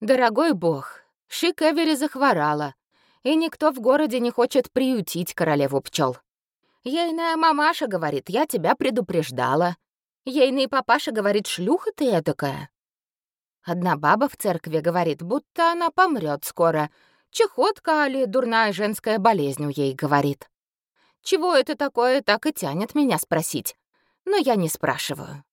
Дорогой бог, Шик Эвери захворала, и никто в городе не хочет приютить королеву пчел. Ейная мамаша говорит, я тебя предупреждала. Ейный папаша говорит, шлюха ты этакая. Одна баба в церкви говорит, будто она помрет скоро. Чехотка или дурная женская болезнь у ей говорит. Чего это такое, так и тянет меня спросить. Но я не спрашиваю.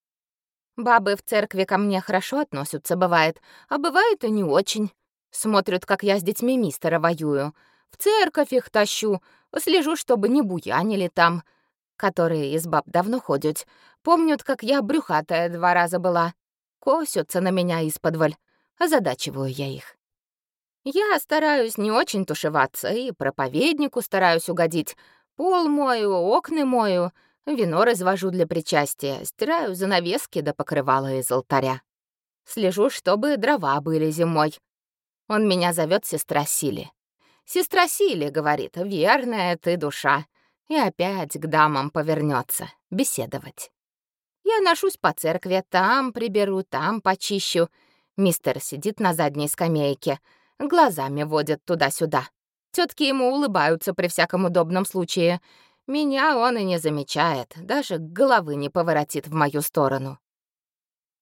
Бабы в церкви ко мне хорошо относятся, бывает, а бывает и не очень. Смотрят, как я с детьми мистера воюю. В церковь их тащу, слежу, чтобы не буянили там. Которые из баб давно ходят. Помнят, как я брюхатая два раза была. Косятся на меня из-под Озадачиваю я их. Я стараюсь не очень тушеваться, и проповеднику стараюсь угодить. Пол мою, окна мою, вино развожу для причастия, стираю занавески до покрывала из алтаря. Слежу, чтобы дрова были зимой. Он меня зовет сестра Сили. «Сестра Сили», — говорит, — «верная ты душа». И опять к дамам повернется беседовать. Я ношусь по церкви, там приберу, там почищу. Мистер сидит на задней скамейке, глазами водит туда-сюда. Тетки ему улыбаются при всяком удобном случае. Меня он и не замечает, даже головы не поворотит в мою сторону.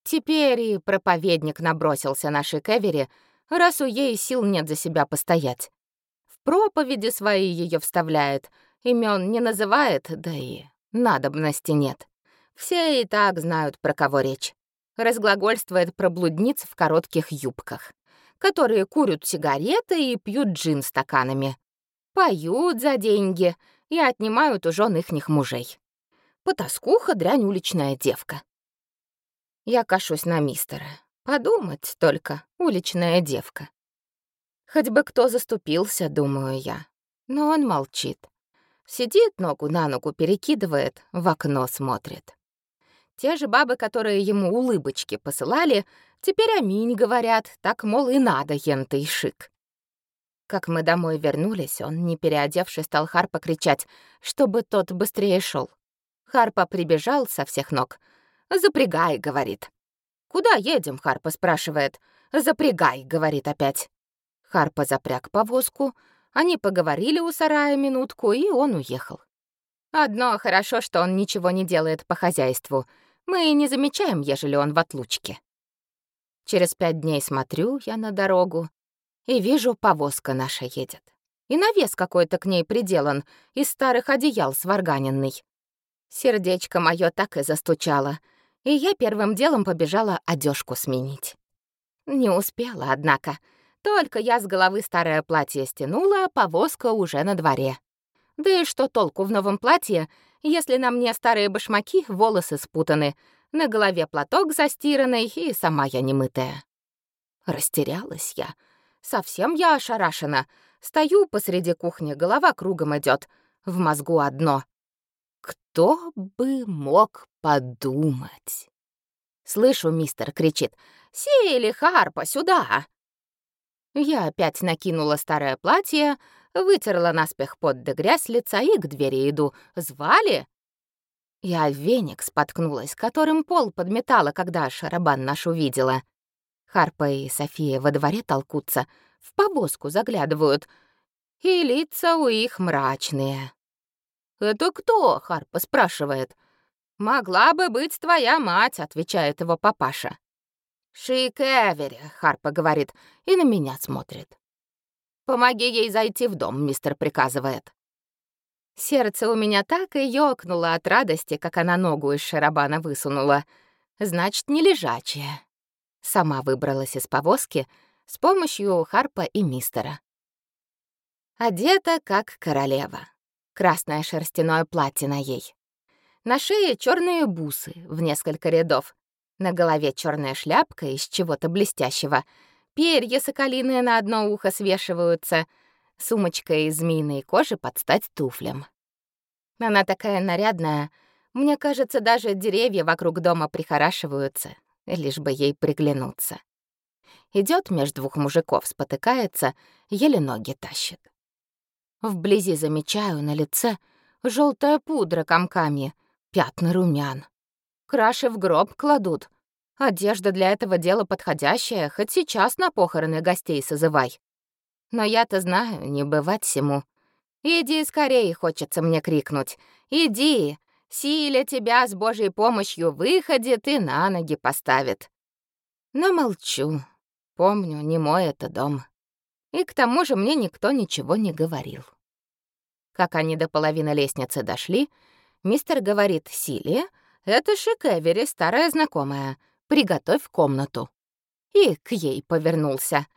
Теперь и проповедник набросился на Шикевери, раз у ей сил нет за себя постоять. В проповеди свои ее вставляет, имен не называет, да и надобности нет. Все и так знают, про кого речь. Разглагольствует про блудниц в коротких юбках, которые курят сигареты и пьют джин стаканами. Поют за деньги и отнимают у жен ихних мужей. Потаскуха дрянь уличная девка. Я кашусь на мистера. Подумать только, уличная девка. Хоть бы кто заступился, думаю я. Но он молчит. Сидит, ногу на ногу перекидывает, в окно смотрит. Те же бабы, которые ему улыбочки посылали, теперь аминь говорят, так, мол, и надо ентый шик. Как мы домой вернулись, он, не переодевшись, стал Харпа кричать, чтобы тот быстрее шел. Харпа прибежал со всех ног. «Запрягай», — говорит. «Куда едем?» — Харпа спрашивает. «Запрягай», — говорит опять. Харпа запряг повозку, они поговорили у сарая минутку, и он уехал. Одно хорошо, что он ничего не делает по хозяйству. Мы и не замечаем, ежели он в отлучке. Через пять дней смотрю я на дорогу и вижу, повозка наша едет. И навес какой-то к ней приделан, из старых одеял сварганенный. Сердечко мое так и застучало — и я первым делом побежала одежку сменить. Не успела, однако. Только я с головы старое платье стянула, повозка уже на дворе. Да и что толку в новом платье, если на мне старые башмаки, волосы спутаны, на голове платок застиранный и сама я немытая. Растерялась я. Совсем я ошарашена. Стою посреди кухни, голова кругом идет, в мозгу одно. Кто бы мог подумать? Слышу, мистер кричит. «Сели, Харпа, сюда!» Я опять накинула старое платье, вытерла наспех под да грязь лица и к двери иду. «Звали?» Я веник споткнулась, которым пол подметала, когда шарабан наш увидела. Харпа и София во дворе толкутся, в повозку заглядывают, и лица у их мрачные. «Это кто?» — Харпа спрашивает. «Могла бы быть твоя мать», — отвечает его папаша. «Шик Эвери», — Харпа говорит, и на меня смотрит. «Помоги ей зайти в дом», — мистер приказывает. Сердце у меня так и ёкнуло от радости, как она ногу из шарабана высунула. Значит, не лежачая. Сама выбралась из повозки с помощью Харпа и мистера. Одета как королева красное шерстяное платье на ей. На шее черные бусы в несколько рядов. На голове черная шляпка из чего-то блестящего. Перья соколиные на одно ухо свешиваются. Сумочка из змеиной кожи под стать туфлям. Она такая нарядная. Мне кажется, даже деревья вокруг дома прихорашиваются, лишь бы ей приглянуться. Идет между двух мужиков, спотыкается, еле ноги тащит. Вблизи замечаю на лице желтая пудра комками, пятна румян. Краши в гроб кладут. Одежда для этого дела подходящая, хоть сейчас на похороны гостей созывай. Но я-то знаю, не бывать всему. Иди скорее, хочется мне крикнуть. Иди, Силя тебя с Божьей помощью выходит и на ноги поставит. Но молчу. Помню, не мой это дом. И к тому же мне никто ничего не говорил. Как они до половины лестницы дошли, мистер говорит Силе, «Это Шикевери, старая знакомая. Приготовь комнату». И к ей повернулся.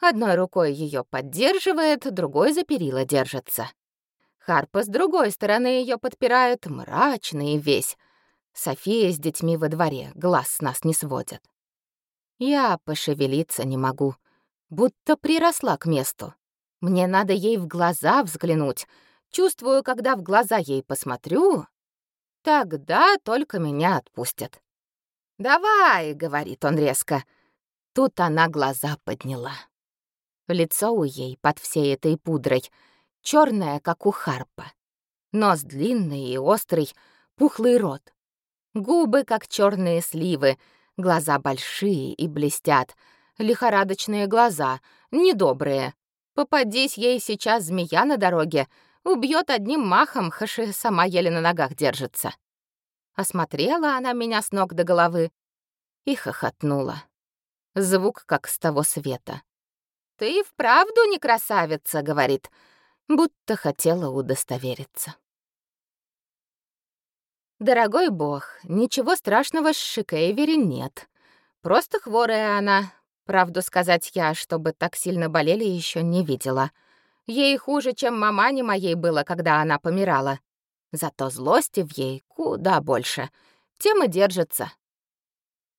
Одной рукой ее поддерживает, другой за перила держится. Харпа с другой стороны ее подпирает, мрачный весь. София с детьми во дворе, глаз с нас не сводят. Я пошевелиться не могу, будто приросла к месту. Мне надо ей в глаза взглянуть. Чувствую, когда в глаза ей посмотрю, тогда только меня отпустят. «Давай», — говорит он резко. Тут она глаза подняла. Лицо у ей под всей этой пудрой — черная, как у харпа. Нос длинный и острый, пухлый рот. Губы, как черные сливы, глаза большие и блестят. Лихорадочные глаза, недобрые. Попадись ей сейчас змея на дороге, убьет одним махом, хаши сама еле на ногах держится. Осмотрела она меня с ног до головы и хохотнула. Звук, как с того света. «Ты вправду не красавица», — говорит, — будто хотела удостовериться. Дорогой бог, ничего страшного с Шикейвери нет. Просто хворая она. Правду сказать я, чтобы так сильно болели, еще не видела. Ей хуже, чем мамане моей было, когда она помирала. Зато злости в ей куда больше. Тем и держится.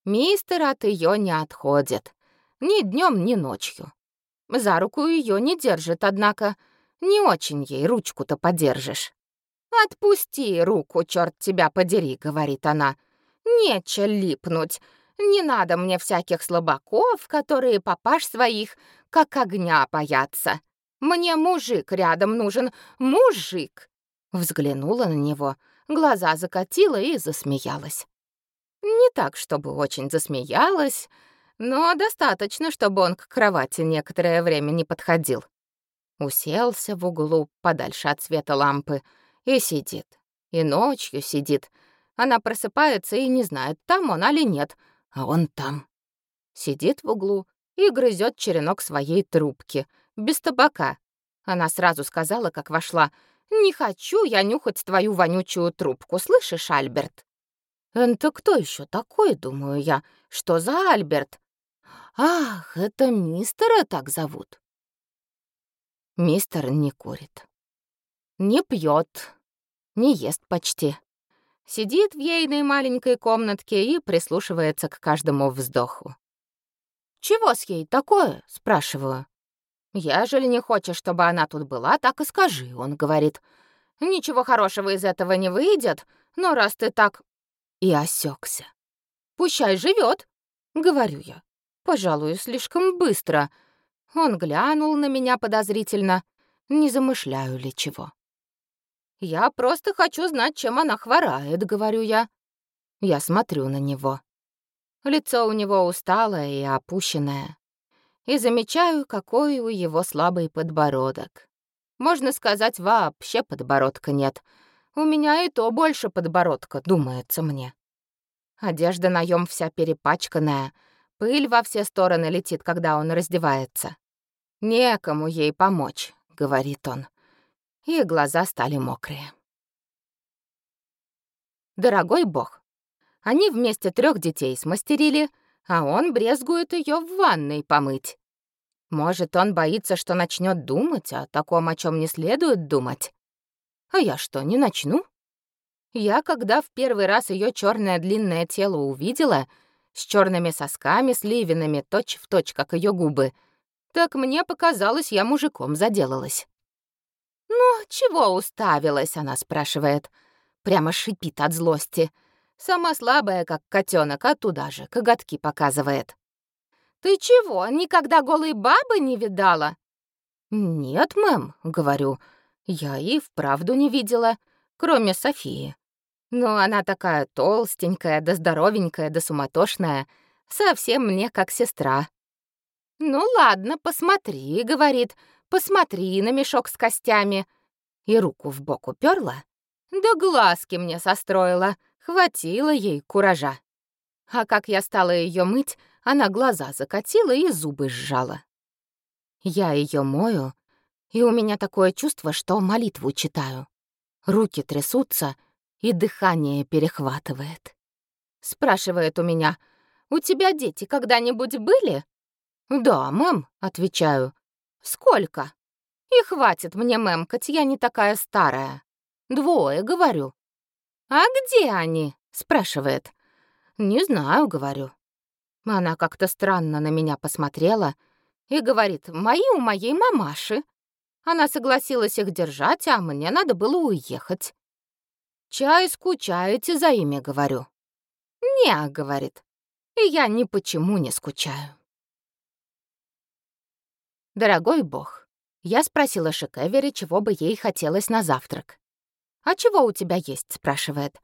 Мистер от ее не отходит. Ни днем, ни ночью. За руку ее не держит, однако — не очень ей ручку-то подержишь. «Отпусти руку, черт тебя подери», — говорит она. «Нече липнуть. Не надо мне всяких слабаков, которые папаш своих как огня боятся. Мне мужик рядом нужен, мужик!» Взглянула на него, глаза закатила и засмеялась. Не так, чтобы очень засмеялась, но достаточно, чтобы он к кровати некоторое время не подходил. Уселся в углу, подальше от света лампы, и сидит. И ночью сидит. Она просыпается и не знает, там он или нет, а он там. Сидит в углу и грызет черенок своей трубки, без табака. Она сразу сказала, как вошла, «Не хочу я нюхать твою вонючую трубку, слышишь, Альберт?» «Это кто еще такой, думаю я? Что за Альберт?» «Ах, это мистера так зовут». Мистер не курит. Не пьет, не ест почти. Сидит в ейной маленькой комнатке и прислушивается к каждому вздоху. «Чего с ей такое?» — спрашиваю. «Ежели не хочешь, чтобы она тут была, так и скажи», — он говорит. «Ничего хорошего из этого не выйдет, но раз ты так...» И осекся. «Пущай живет, говорю я. «Пожалуй, слишком быстро», — он глянул на меня подозрительно. Не замышляю ли чего? «Я просто хочу знать, чем она хворает», — говорю я. Я смотрю на него. Лицо у него усталое и опущенное. И замечаю, какой у его слабый подбородок. Можно сказать, вообще подбородка нет. У меня и то больше подбородка, думается мне. Одежда наем вся перепачканная, пыль во все стороны летит, когда он раздевается. «Некому ей помочь», — говорит он. И глаза стали мокрые. Дорогой бог, они вместе трех детей смастерили, а он брезгует ее в ванной помыть. Может, он боится, что начнет думать о таком, о чем не следует думать. А я что, не начну? Я, когда в первый раз ее черное длинное тело увидела, с черными сосками, сливинами, точь в точь, как ее губы — так мне показалось, я мужиком заделалась. «Ну, чего уставилась?» — она спрашивает. Прямо шипит от злости. Сама слабая, как котенок, а туда же коготки показывает. «Ты чего, никогда голой бабы не видала?» «Нет, мэм», — говорю, — «я и вправду не видела, кроме Софии. Но она такая толстенькая, да здоровенькая, да суматошная. совсем мне как сестра. «Ну ладно, посмотри», — говорит, «посмотри на мешок с костями». И руку в бок уперла, да глазки мне состроила, хватило ей куража. А как я стала ее мыть, она глаза закатила и зубы сжала. Я ее мою, и у меня такое чувство, что молитву читаю. Руки трясутся, и дыхание перехватывает. Спрашивает у меня, «У тебя дети когда-нибудь были?» «Да, мэм», — отвечаю. «Сколько?» «И хватит мне мэмкать, я не такая старая». «Двое», — говорю. «А где они?» — спрашивает. «Не знаю», — говорю. Она как-то странно на меня посмотрела и говорит, «Мои у моей мамаши». Она согласилась их держать, а мне надо было уехать. «Чай скучаете за ими?» — говорю. «Не», — говорит, — «и я ни почему не скучаю». «Дорогой бог, я спросила Шикевери, чего бы ей хотелось на завтрак. «А чего у тебя есть?» — спрашивает.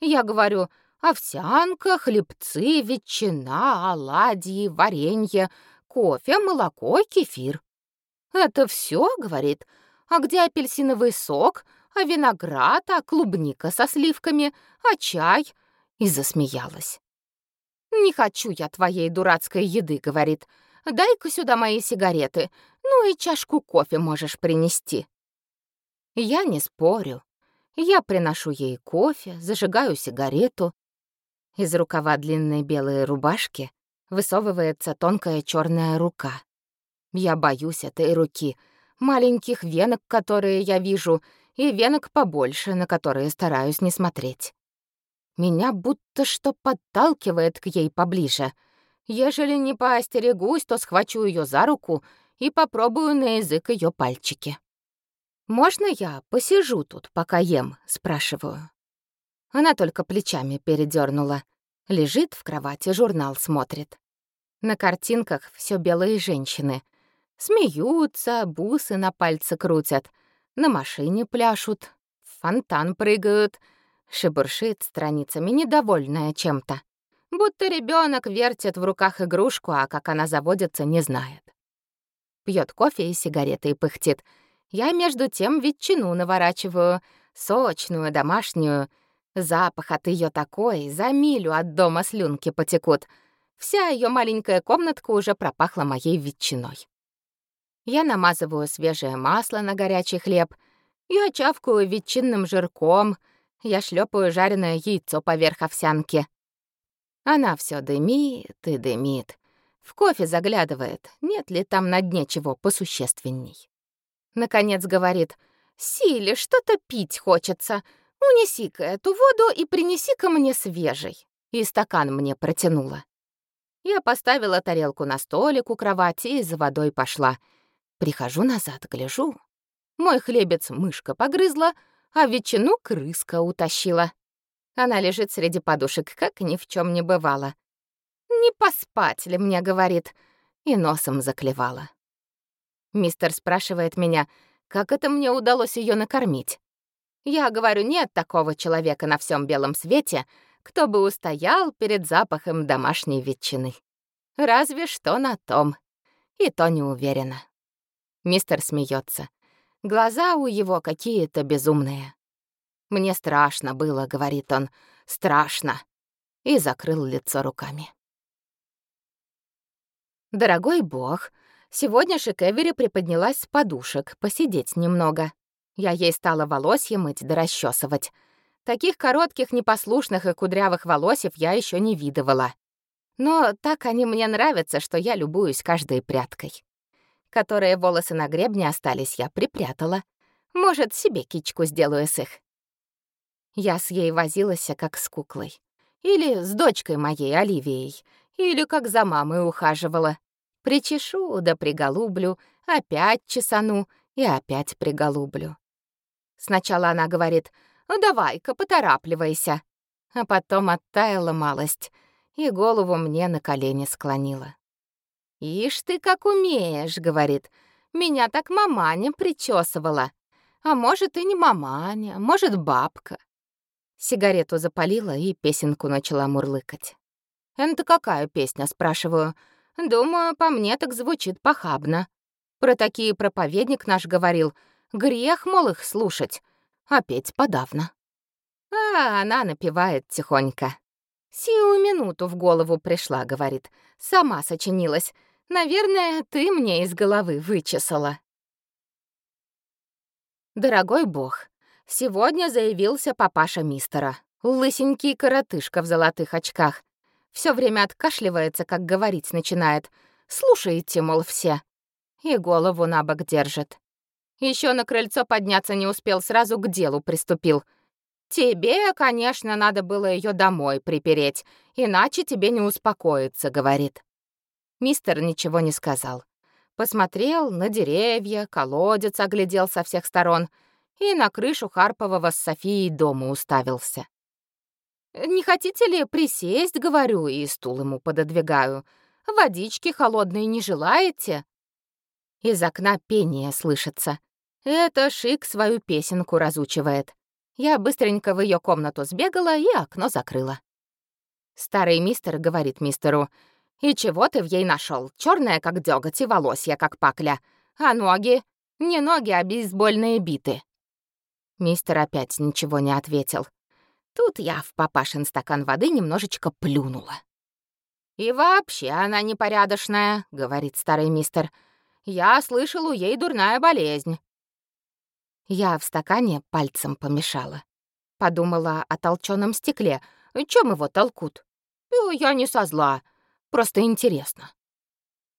Я говорю, овсянка, хлебцы, ветчина, оладьи, варенье, кофе, молоко, кефир. «Это все, говорит. «А где апельсиновый сок, а виноград, а клубника со сливками, а чай?» И засмеялась. «Не хочу я твоей дурацкой еды», — говорит. «Дай-ка сюда мои сигареты, ну и чашку кофе можешь принести». Я не спорю. Я приношу ей кофе, зажигаю сигарету. Из рукава длинной белой рубашки высовывается тонкая черная рука. Я боюсь этой руки, маленьких венок, которые я вижу, и венок побольше, на которые стараюсь не смотреть. Меня будто что подталкивает к ей поближе — Ежели не поостерегусь, то схвачу ее за руку и попробую на язык ее пальчики. «Можно я посижу тут, пока ем?» — спрашиваю. Она только плечами передернула. Лежит в кровати, журнал смотрит. На картинках все белые женщины. Смеются, бусы на пальцы крутят, на машине пляшут, в фонтан прыгают, шебуршит страницами, недовольная чем-то будто ребенок вертит в руках игрушку, а как она заводится, не знает. Пьет кофе и сигареты и пыхтит. Я между тем ветчину наворачиваю, сочную, домашнюю. Запах от ее такой, за милю от дома слюнки потекут. Вся ее маленькая комнатка уже пропахла моей ветчиной. Я намазываю свежее масло на горячий хлеб, я чавкаю ветчинным жирком, я шлепаю жареное яйцо поверх овсянки. Она все дымит и дымит. В кофе заглядывает, нет ли там на дне чего посущественней. Наконец говорит, «Силе, что-то пить хочется. Унеси-ка эту воду и принеси-ка мне свежий». И стакан мне протянула. Я поставила тарелку на столик у кровати и за водой пошла. Прихожу назад, гляжу. Мой хлебец мышка погрызла, а ветчину крыска утащила. Она лежит среди подушек, как ни в чем не бывало. «Не поспать ли мне?» — говорит, и носом заклевала. Мистер спрашивает меня, как это мне удалось ее накормить. Я говорю, нет такого человека на всем белом свете, кто бы устоял перед запахом домашней ветчины. Разве что на том. И то не уверена. Мистер смеется. Глаза у его какие-то безумные. «Мне страшно было», — говорит он, — «страшно», и закрыл лицо руками. «Дорогой бог, сегодня Шикевери приподнялась с подушек, посидеть немного. Я ей стала волосья мыть да расчесывать. Таких коротких, непослушных и кудрявых волосев я еще не видывала. Но так они мне нравятся, что я любуюсь каждой прядкой. Которые волосы на гребне остались, я припрятала. Может, себе кичку сделаю с их. Я с ей возилась, как с куклой. Или с дочкой моей, Оливией. Или как за мамой ухаживала. Причешу да приголублю, опять чесану и опять приголублю. Сначала она говорит «давай-ка, поторапливайся», а потом оттаяла малость и голову мне на колени склонила. «Ишь ты, как умеешь», — говорит, — «меня так маманя причесывала. А может, и не маманя, может, бабка. Сигарету запалила и песенку начала мурлыкать. «Это какая песня?» — спрашиваю. «Думаю, по мне так звучит похабно. Про такие проповедник наш говорил. Грех, мол, их слушать, а петь подавно». А она напевает тихонько. «Сию минуту в голову пришла», — говорит. «Сама сочинилась. Наверное, ты мне из головы вычесала». Дорогой бог, сегодня заявился папаша мистера. Лысенький коротышка в золотых очках. Все время откашливается, как говорить начинает. Слушайте, мол, все. И голову на бок держит. Еще на крыльцо подняться не успел, сразу к делу приступил. «Тебе, конечно, надо было ее домой припереть, иначе тебе не успокоиться», — говорит. Мистер ничего не сказал. Посмотрел на деревья, колодец оглядел со всех сторон и на крышу Харпового с Софией дома уставился. «Не хотите ли присесть?» — говорю, и стул ему пододвигаю. «Водички холодной не желаете?» Из окна пение слышится. Это Шик свою песенку разучивает. Я быстренько в ее комнату сбегала и окно закрыла. Старый мистер говорит мистеру, «И чего ты в ей нашел? Черная, как дёготь, и волосья, как пакля. А ноги? Не ноги, а бейсбольные биты». Мистер опять ничего не ответил. Тут я в папашин стакан воды немножечко плюнула. «И вообще она непорядочная», — говорит старый мистер. «Я слышал, у ей дурная болезнь». Я в стакане пальцем помешала. Подумала о толченом стекле. Чем его толкут? Я не со зла. Просто интересно.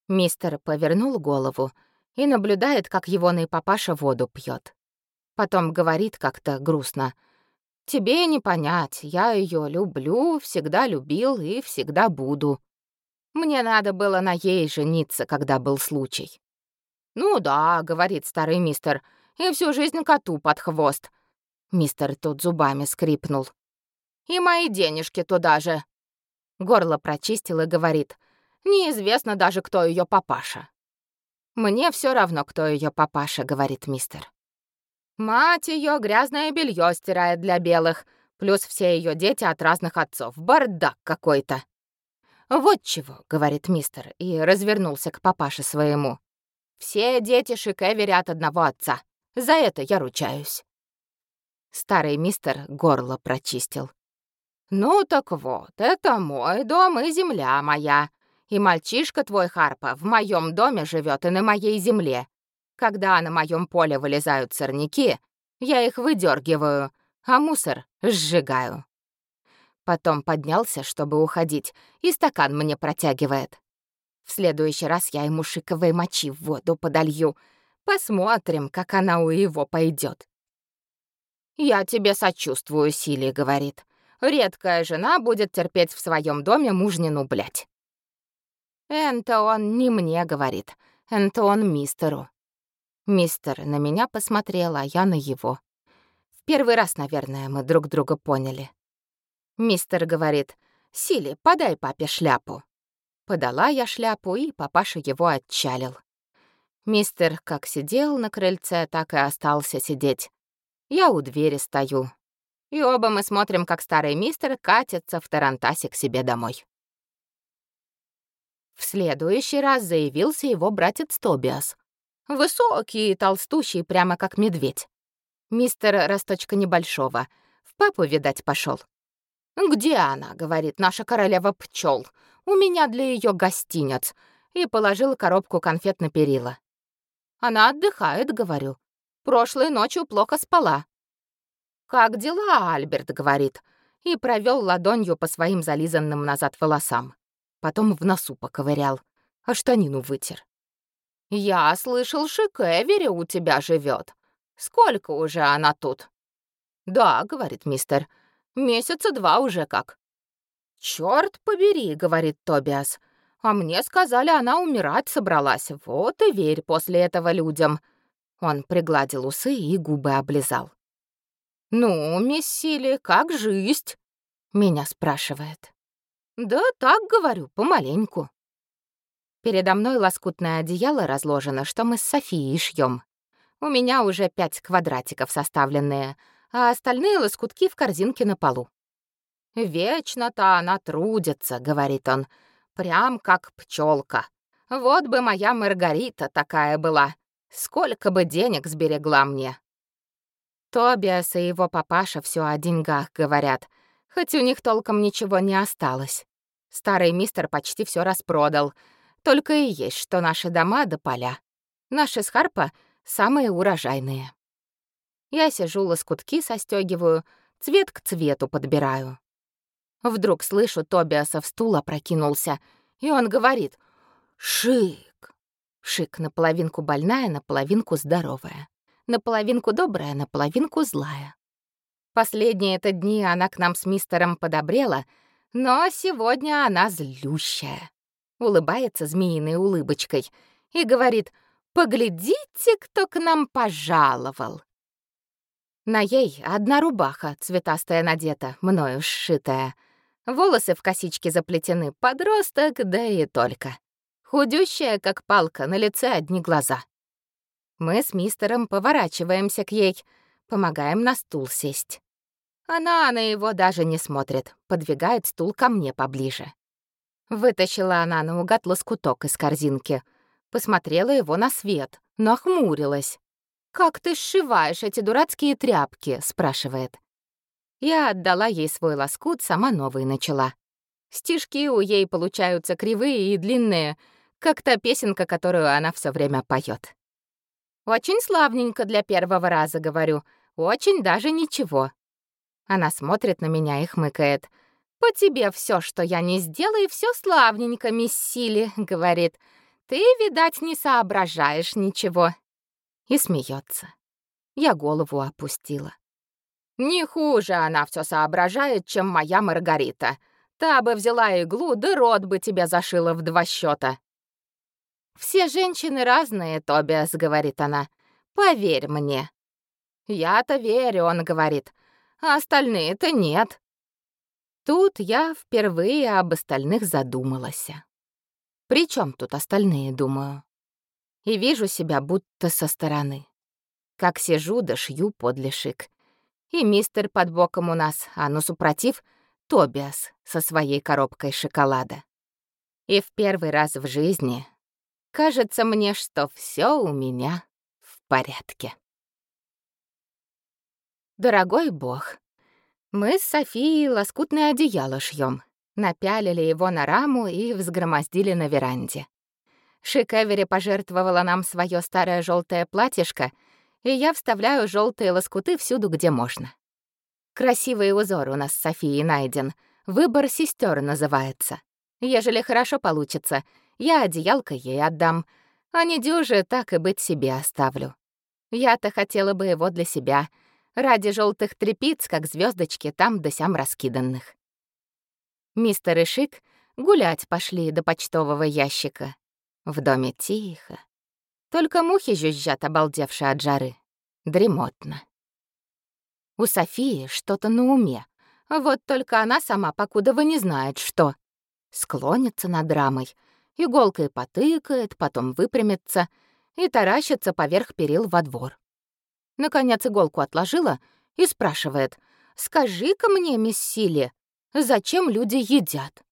Мистер повернул голову и наблюдает, как его папаша воду пьет. Потом говорит как-то грустно — Тебе не понять, я ее люблю, всегда любил и всегда буду. Мне надо было на ей жениться, когда был случай. «Ну да», — говорит старый мистер, — «и всю жизнь коту под хвост». Мистер тут зубами скрипнул. «И мои денежки туда же». Горло прочистил и говорит, «Неизвестно даже, кто ее папаша». «Мне все равно, кто ее папаша», — говорит мистер. Мать ее грязное белье стирает для белых, плюс все ее дети от разных отцов. Бардак какой-то. «Вот чего», — говорит мистер, и развернулся к папаше своему. «Все дети Шикевери от одного отца. За это я ручаюсь». Старый мистер горло прочистил. «Ну так вот, это мой дом и земля моя. И мальчишка твой Харпа в моем доме живет и на моей земле. Когда на моем поле вылезают сорняки, я их выдергиваю, а мусор сжигаю. Потом поднялся, чтобы уходить, и стакан мне протягивает. В следующий раз я ему шиковой мочи в воду подолью. Посмотрим, как она у его пойдет. «Я тебе сочувствую, Сили», — говорит. «Редкая жена будет терпеть в своем доме мужнину, блядь». «Это он не мне, — говорит, — это он мистеру. Мистер на меня посмотрел, а я на его. В первый раз, наверное, мы друг друга поняли. Мистер говорит, «Сили, подай папе шляпу». Подала я шляпу, и папаша его отчалил. Мистер как сидел на крыльце, так и остался сидеть. Я у двери стою. И оба мы смотрим, как старый мистер катится в Тарантасе к себе домой. В следующий раз заявился его братец Тобиас. Высокий и толстущий, прямо как медведь. Мистер Росточка Небольшого. В папу, видать, пошел. «Где она?» — говорит наша королева пчел. «У меня для ее гостинец». И положил коробку конфет на перила. «Она отдыхает», — говорю. «Прошлой ночью плохо спала». «Как дела, Альберт?» — говорит. И провел ладонью по своим зализанным назад волосам. Потом в носу поковырял, а штанину вытер. «Я слышал, Шикевери у тебя живет. Сколько уже она тут?» «Да», — говорит мистер, — «месяца два уже как». «Чёрт побери», — говорит Тобиас, — «а мне сказали, она умирать собралась. Вот и верь после этого людям». Он пригладил усы и губы облизал. «Ну, мисс Сили, как жизнь?» — меня спрашивает. «Да так, говорю, помаленьку». Передо мной лоскутное одеяло разложено, что мы с Софией шьем. У меня уже пять квадратиков составленные, а остальные лоскутки в корзинке на полу. «Вечно-то она трудится», — говорит он, — «прям как пчелка. Вот бы моя Маргарита такая была, сколько бы денег сберегла мне». Тобиас и его папаша все о деньгах говорят, хоть у них толком ничего не осталось. Старый мистер почти все распродал, только и есть, что наши дома да поля. Наши с Харпа самые урожайные. Я сижу, лоскутки состёгиваю, цвет к цвету подбираю. Вдруг слышу, Тобиаса в стул опрокинулся, и он говорит «Шик». Шик наполовинку больная, наполовинку здоровая. Наполовинку добрая, наполовинку злая. Последние это дни она к нам с мистером подобрела, но сегодня она злющая. Улыбается змеиной улыбочкой и говорит «Поглядите, кто к нам пожаловал». На ей одна рубаха цветастая надета, мною сшитая. Волосы в косичке заплетены, подросток, да и только. Худющая, как палка, на лице одни глаза. Мы с мистером поворачиваемся к ей, помогаем на стул сесть. Она на его даже не смотрит, подвигает стул ко мне поближе. Вытащила она наугад лоскуток из корзинки, посмотрела его на свет, нахмурилась. «Как ты сшиваешь эти дурацкие тряпки?» — спрашивает. Я отдала ей свой лоскут, сама новый начала. Стишки у ей получаются кривые и длинные, как та песенка, которую она все время поет. «Очень славненько для первого раза», — говорю. «Очень даже ничего». Она смотрит на меня и хмыкает. «По тебе все, что я не сделаю, все славненько, мисс Сили», — говорит. «Ты, видать, не соображаешь ничего» и смеется. Я голову опустила. Не хуже она все соображает, чем моя Маргарита. Та бы взяла иглу, да рот бы тебя зашила в два счета. «Все женщины разные, Тобиас», — говорит она. «Поверь мне». «Я-то верю», — он говорит, «а остальные-то нет». Тут я впервые об остальных задумалась. При чем тут остальные, думаю? и вижу себя будто со стороны. Как сижу да шью подле шик. И мистер под боком у нас, а ну супротив — Тобиас со своей коробкой шоколада. И в первый раз в жизни кажется мне, что все у меня в порядке. Дорогой бог, мы с Софией лоскутное одеяло шьем, напялили его на раму и взгромоздили на веранде. Шик Эвери пожертвовала нам свое старое желтое платьишко, и я вставляю желтые лоскуты всюду, где можно. Красивый узор у нас с Софией найден. Выбор сестер называется. Ежели хорошо получится, я одеялко ей отдам, а не дюже так и быть себе оставлю. Я-то хотела бы его для себя, ради желтых трепиц, как звездочки там да сям раскиданных. Мистер и Шик гулять пошли до почтового ящика. В доме тихо. Только мухи жужжат, обалдевшие от жары. Дремотно. У Софии что-то на уме. Вот только она сама покудова не знает, что. Склонится над рамой, иголкой потыкает, потом выпрямится и таращится поверх перил во двор. Наконец иголку отложила и спрашивает, «Скажи-ка мне, мисс Сили, зачем люди едят?»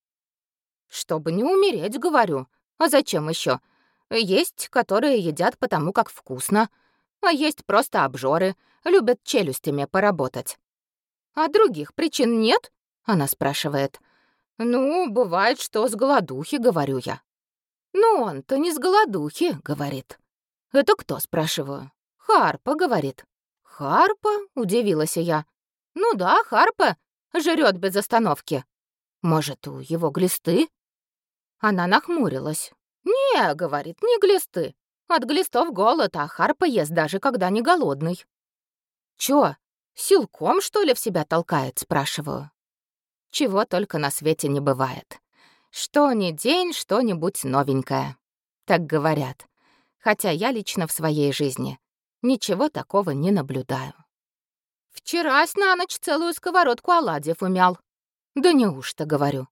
«Чтобы не умереть, — говорю, а зачем еще? Есть, которые едят потому, как вкусно, а есть просто обжоры, любят челюстями поработать. А других причин нет? Она спрашивает. Ну, бывает, что с голодухи, говорю я. Ну, он-то не с голодухи, говорит. Это кто, спрашиваю. Харпа, говорит. Харпа? Удивилась я. Ну да, Харпа. Жрет без остановки. Может, у его глисты? Она нахмурилась. «Не, — говорит, — не глисты. От глистов голод, а Харпа ест даже когда не голодный». «Чё, силком, что ли, в себя толкает?» — спрашиваю. Чего только на свете не бывает. Что ни день, что-нибудь новенькое. Так говорят. Хотя я лично в своей жизни ничего такого не наблюдаю. Вчерась на ночь целую сковородку оладьев умял. Да неужто, говорю.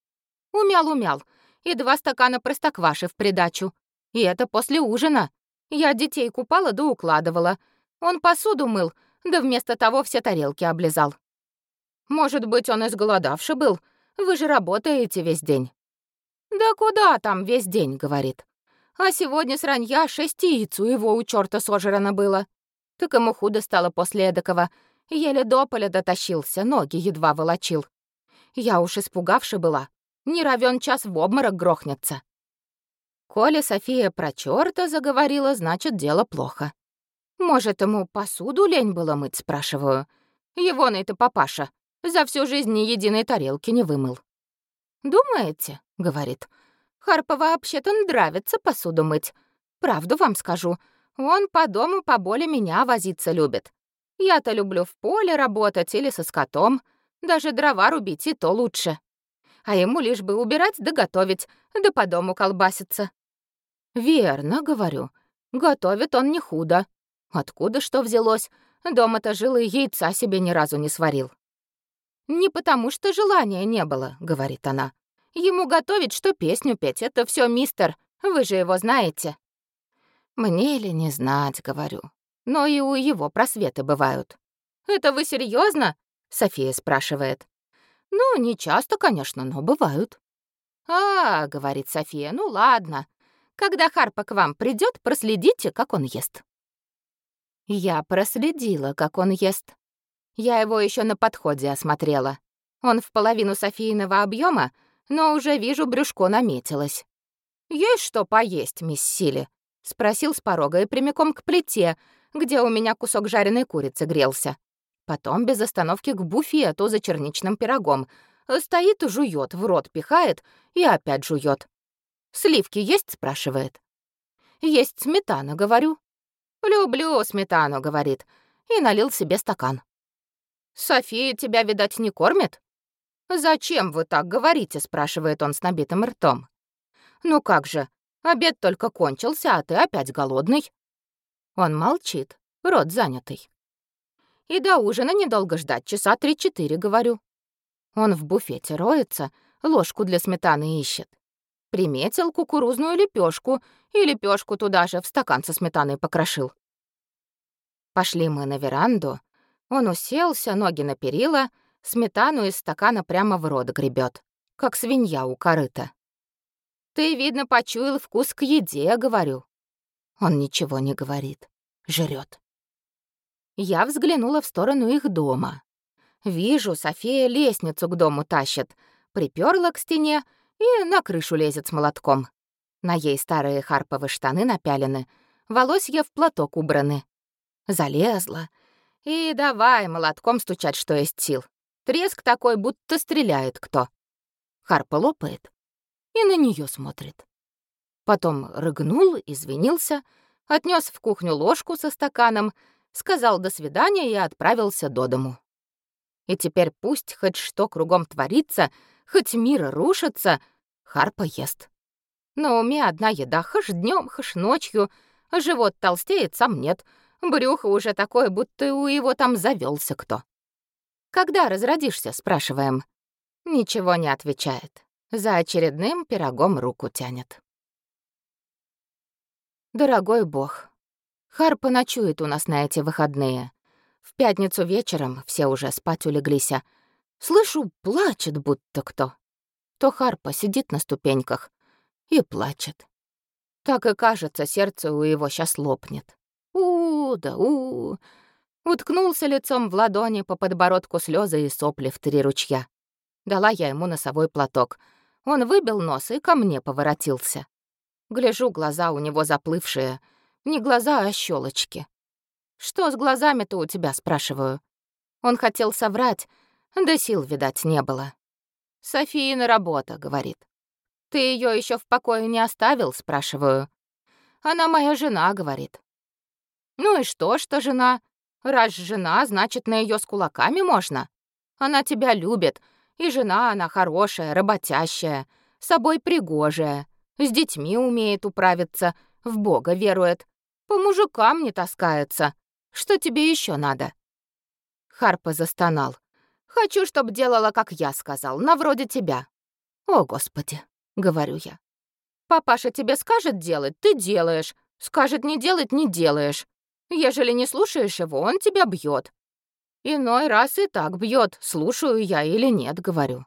Умял-умял, и два стакана простокваши в придачу. И это после ужина. Я детей купала да укладывала. Он посуду мыл, да вместо того все тарелки облизал. Может быть, он изголодавший был? Вы же работаете весь день». «Да куда там весь день?» — говорит. «А сегодня с ранья шесть яиц у его у чёрта сожрано было. Так ему худо стало после эдакого. Еле до поля дотащился, ноги едва волочил. Я уж испугавши была. Не равен час в обморок грохнется». Коли София про чёрта заговорила, значит, дело плохо. «Может, ему посуду лень было мыть?» — спрашиваю. «Его на это папаша. За всю жизнь ни единой тарелки не вымыл». «Думаете?» — говорит. «Харпа вообще-то нравится посуду мыть. Правду вам скажу, он по дому поболе меня возиться любит. Я-то люблю в поле работать или со скотом, даже дрова рубить и то лучше. А ему лишь бы убирать да готовить, да по дому колбаситься». «Верно, — говорю, — готовит он не худо. Откуда что взялось? Дома-то жил и яйца себе ни разу не сварил. «Не потому что желания не было», — говорит она. «Ему готовить, что песню петь, это все мистер, вы же его знаете». «Мне ли не знать», — говорю. «Но и у его просветы бывают». «Это вы серьезно? София спрашивает. «Ну, не часто, конечно, но бывают». «А, — говорит София, — ну ладно. Когда Харпа к вам придет, проследите, как он ест». Я проследила, как он ест. Я его еще на подходе осмотрела. Он в половину Софийного объема, но уже вижу, брюшко наметилось. «Есть что поесть, мисс Сили?» — спросил с порога и прямиком к плите, где у меня кусок жареной курицы грелся. Потом без остановки к буфету за черничным пирогом. Стоит жует, в рот пихает и опять жует. «Сливки есть?» — спрашивает. «Есть сметана», — говорю. «Люблю сметану», — говорит, и налил себе стакан. «София тебя, видать, не кормит?» «Зачем вы так говорите?» — спрашивает он с набитым ртом. «Ну как же, обед только кончился, а ты опять голодный». Он молчит, рот занятый. И до ужина недолго ждать, часа три-четыре, говорю. Он в буфете роется, ложку для сметаны ищет. Приметил кукурузную лепешку и лепешку туда же в стакан со сметаной покрошил. Пошли мы на веранду, он уселся, ноги на перила, сметану из стакана прямо в рот гребет, как свинья у корыта. «Ты, видно, почуял вкус к еде», — говорю. Он ничего не говорит, жрет. Я взглянула в сторону их дома. Вижу, София лестницу к дому тащит, приперла к стене и на крышу лезет с молотком. На ей старые харповые штаны напялены, волосья в платок убраны. Залезла, и давай молотком стучать, что есть сил. Треск такой, будто стреляет кто. Харпа лопает и на нее смотрит. Потом рыгнул, извинился, отнес в кухню ложку со стаканом, сказал «до свидания» и отправился до дому. И теперь пусть хоть что кругом творится, хоть мир рушится, Харпа ест. На уме одна еда, хаш днем, хаш ночью, живот толстеет, сам нет — Брюхо уже такое, будто у его там завелся кто. «Когда разродишься?» — спрашиваем. Ничего не отвечает. За очередным пирогом руку тянет. Дорогой бог, Харпа ночует у нас на эти выходные. В пятницу вечером все уже спать улеглись. А слышу, плачет будто кто. То Харпа сидит на ступеньках и плачет. Так и кажется, сердце у его сейчас лопнет у да у Уткнулся лицом в ладони по подбородку слезы и сопли в три ручья. Дала я ему носовой платок. Он выбил нос и ко мне поворотился. Гляжу, глаза у него заплывшие. Не глаза, а щелочки. «Что с глазами-то у тебя?» — спрашиваю. Он хотел соврать, да сил, видать, не было. «Софиина работа», — говорит. «Ты ее еще в покое не оставил?» — спрашиваю. «Она моя жена», — говорит. Ну и что, что жена? Раз жена, значит, на ее с кулаками можно. Она тебя любит, и жена она хорошая, работящая, собой пригожая, с детьми умеет управиться, в Бога верует, по мужикам не таскается. Что тебе еще надо?» Харпа застонал. «Хочу, чтоб делала, как я сказал, на вроде тебя». «О, Господи!» — говорю я. «Папаша тебе скажет делать, ты делаешь. Скажет не делать, не делаешь. Ежели не слушаешь его, он тебя бьет. Иной раз и так бьет, слушаю я или нет, говорю.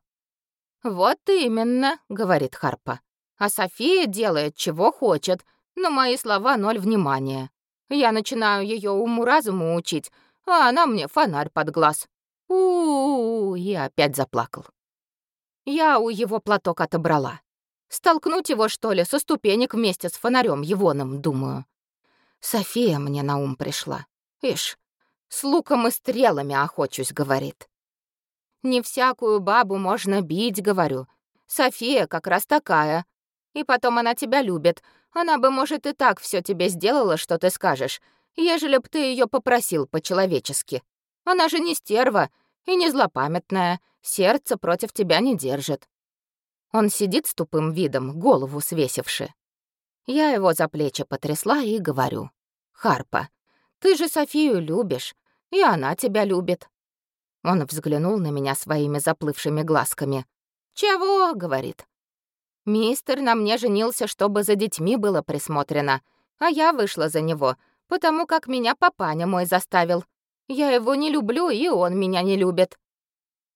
«Вот именно», — говорит Харпа. «А София делает, чего хочет, но мои слова ноль внимания. Я начинаю ее уму-разуму учить, а она мне фонарь под глаз. у у, -у и опять заплакал. Я у его платок отобрала. Столкнуть его, что ли, со ступенек вместе с фонарем егоным, думаю. София мне на ум пришла. Ишь, с луком и стрелами охочусь, говорит. Не всякую бабу можно бить, говорю. София как раз такая. И потом она тебя любит. Она бы, может, и так все тебе сделала, что ты скажешь, ежели б ты ее попросил по-человечески. Она же не стерва и не злопамятная, сердце против тебя не держит. Он сидит с тупым видом, голову свесивши. Я его за плечи потрясла и говорю. «Харпа, ты же Софию любишь, и она тебя любит». Он взглянул на меня своими заплывшими глазками. «Чего?» — говорит. «Мистер на мне женился, чтобы за детьми было присмотрено, а я вышла за него, потому как меня папаня мой заставил. Я его не люблю, и он меня не любит».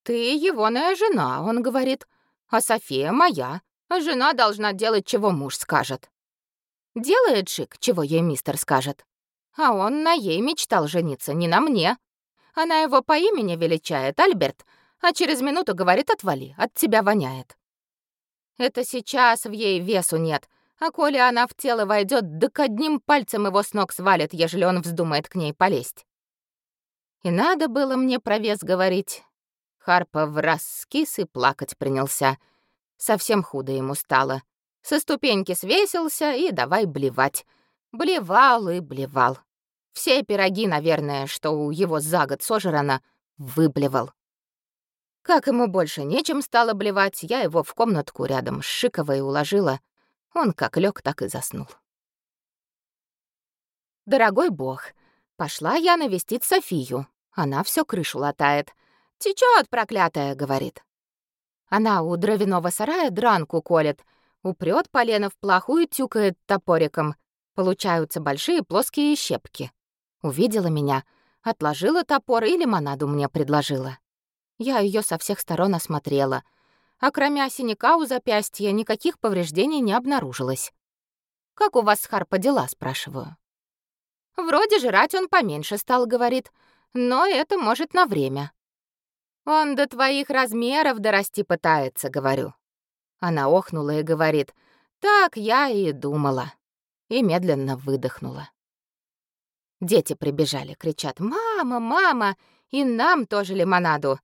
«Ты егоная жена», — он говорит, «а София моя. Жена должна делать, чего муж скажет». Делает Шик, чего ей мистер скажет. А он на ей мечтал жениться, не на мне. Она его по имени величает, Альберт, а через минуту говорит «отвали, от тебя воняет». Это сейчас в ей весу нет, а коли она в тело войдет, да к одним пальцем его с ног свалит, ежели он вздумает к ней полезть. И надо было мне про вес говорить. Харпа в раз скис и плакать принялся. Совсем худо ему стало. Со ступеньки свесился и давай блевать. Блевал и блевал. Все пироги, наверное, что у его за год сожрано, выблевал. Как ему больше нечем стало блевать, я его в комнатку рядом с Шиковой уложила. Он как лег, так и заснул. Дорогой бог, пошла я навестить Софию. Она все крышу латает. Течет, проклятая, говорит. Она у дровяного сарая дранку колет, упрет полено в плаху и тюкает топориком. Получаются большие плоские щепки. Увидела меня, отложила топор и лимонаду мне предложила. Я ее со всех сторон осмотрела. А кроме синяка у запястья никаких повреждений не обнаружилось. «Как у вас с Харпа дела?» — спрашиваю. «Вроде жрать он поменьше стал, — говорит, — но это может на время». «Он до твоих размеров дорасти пытается», — говорю. Она охнула и говорит, «Так я и думала». И медленно выдохнула. Дети прибежали, кричат «Мама, мама!» И нам тоже лимонаду.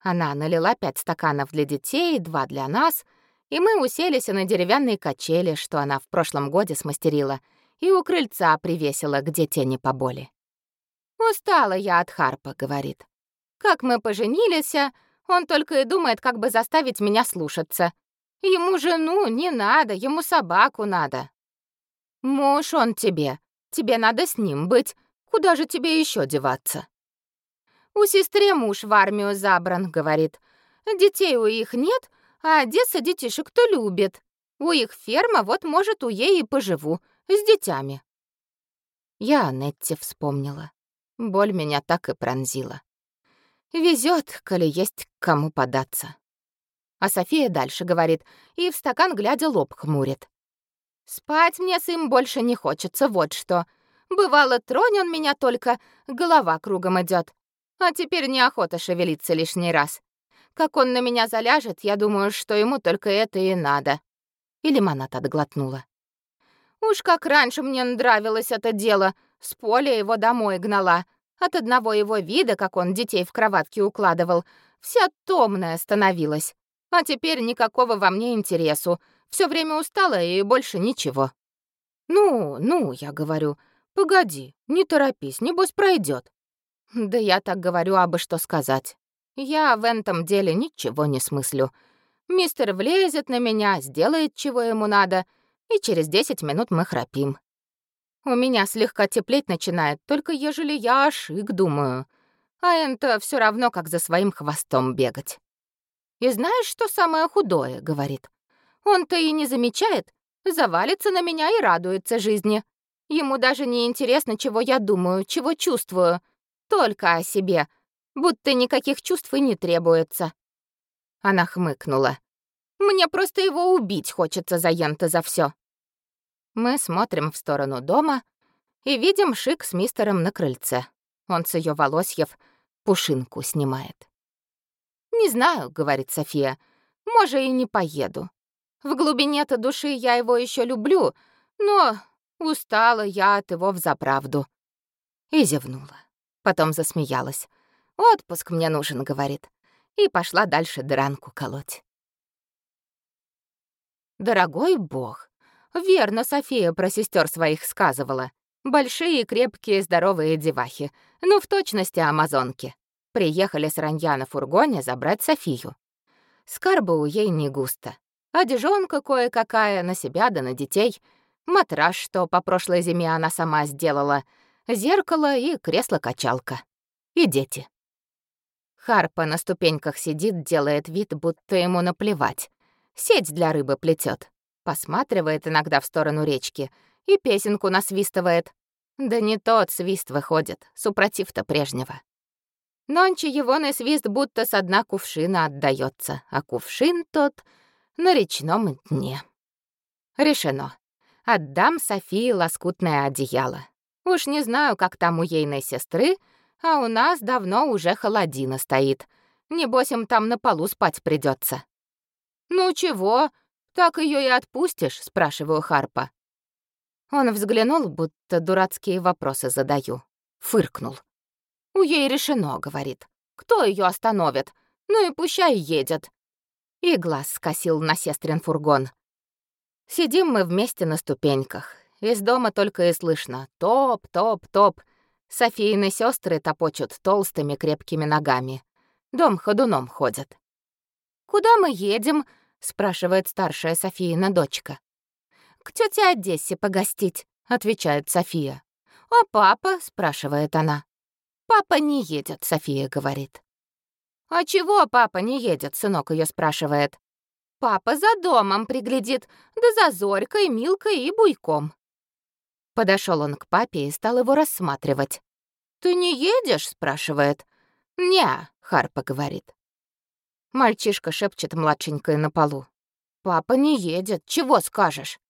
Она налила пять стаканов для детей, два для нас, и мы уселись на деревянной качели, что она в прошлом годе смастерила, и у крыльца привесила, где тени поболи. «Устала я от Харпа», — говорит. «Как мы поженились, он только и думает, как бы заставить меня слушаться. Ему жену не надо, ему собаку надо». «Муж он тебе, тебе надо с ним быть, Куда же тебе еще деваться? У сестры муж в армию забран, говорит. Детей у их нет, а Одесса детишек кто любит. У их ферма, вот, может, у ей и поживу, с детьми. Я о вспомнила. Боль меня так и пронзила. Везет, коли есть к кому податься. А София дальше говорит, и в стакан глядя лоб хмурит. Спать мне с им больше не хочется, вот что. Бывало, тронь он меня только, голова кругом идет. А теперь неохота шевелиться лишний раз. Как он на меня заляжет, я думаю, что ему только это и надо. И лимонад отглотнула. Уж как раньше мне нравилось это дело. С поля его домой гнала. От одного его вида, как он детей в кроватке укладывал, вся томная становилась. А теперь никакого во мне интересу. Все время устала и больше ничего. «Ну, ну», — я говорю, — «Погоди, не торопись, небось пройдет. Да я так говорю, абы что сказать. Я в этом деле ничего не смыслю. Мистер влезет на меня, сделает, чего ему надо, и через десять минут мы храпим. У меня слегка теплеть начинает, только ежели я ошиб, думаю. А это все равно, как за своим хвостом бегать. «И знаешь, что самое худое?» — говорит. «Он-то и не замечает, завалится на меня и радуется жизни. Ему даже не интересно, чего я думаю, чего чувствую. Только о себе. будто никаких чувств и не требуется. Она хмыкнула. Мне просто его убить хочется за ента за все. Мы смотрим в сторону дома и видим Шик с мистером на крыльце. Он с ее волосьев пушинку снимает. «Не знаю», — говорит София, — «може, и не поеду. В глубине-то души я его еще люблю, но устала я от его взаправду». И зевнула. Потом засмеялась. «Отпуск мне нужен», — говорит. И пошла дальше дранку колоть. Дорогой бог. Верно София про сестер своих сказывала. Большие, крепкие, здоровые девахи. Ну, в точности амазонки. Приехали с ранья на фургоне забрать Софию. Скарба у ей не густо. Одежонка кое-какая на себя да на детей. Матрас, что по прошлой зиме она сама сделала. Зеркало и кресло-качалка. И дети. Харпа на ступеньках сидит, делает вид, будто ему наплевать. Сеть для рыбы плетет. Посматривает иногда в сторону речки и песенку насвистывает. Да не тот свист выходит, супротив-то прежнего. Нонче его на свист будто с дна кувшина отдаётся, а кувшин тот на речном дне. Решено. Отдам Софии лоскутное одеяло. Уж не знаю, как там у ейной сестры, а у нас давно уже холодина стоит. Небось, им там на полу спать придётся. «Ну чего, так ее и отпустишь?» — спрашиваю Харпа. Он взглянул, будто дурацкие вопросы задаю. Фыркнул. «У ей решено», — говорит. «Кто ее остановит? Ну и пущай едет». И глаз скосил на сестрин фургон. Сидим мы вместе на ступеньках. Из дома только и слышно топ, топ, топ. Софиины сестры топочут толстыми крепкими ногами. Дом ходуном ходят. «Куда мы едем?» — спрашивает старшая Софиина дочка. «К тете Одессе погостить», — отвечает София. «А папа?» — спрашивает она. «Папа не едет», — София говорит. «А чего папа не едет?» — сынок ее спрашивает. «Папа за домом приглядит, да за Зорькой, Милкой и Буйком». Подошел он к папе и стал его рассматривать. «Ты не едешь?» — спрашивает. «Не», — Харпа говорит. Мальчишка шепчет младшенькой на полу. «Папа не едет, чего скажешь?»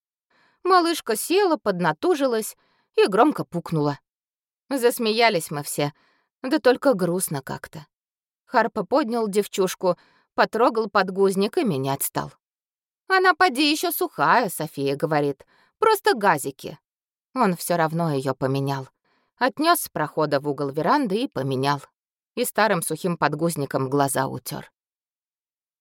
Малышка села, поднатужилась и громко пукнула. Засмеялись мы все, да только грустно как-то. Харпа поднял девчушку, потрогал подгузник и менять стал. «Она поди еще сухая», — София говорит. «Просто газики». Он все равно ее поменял. Отнес с прохода в угол веранды и поменял. И старым сухим подгузником глаза утер.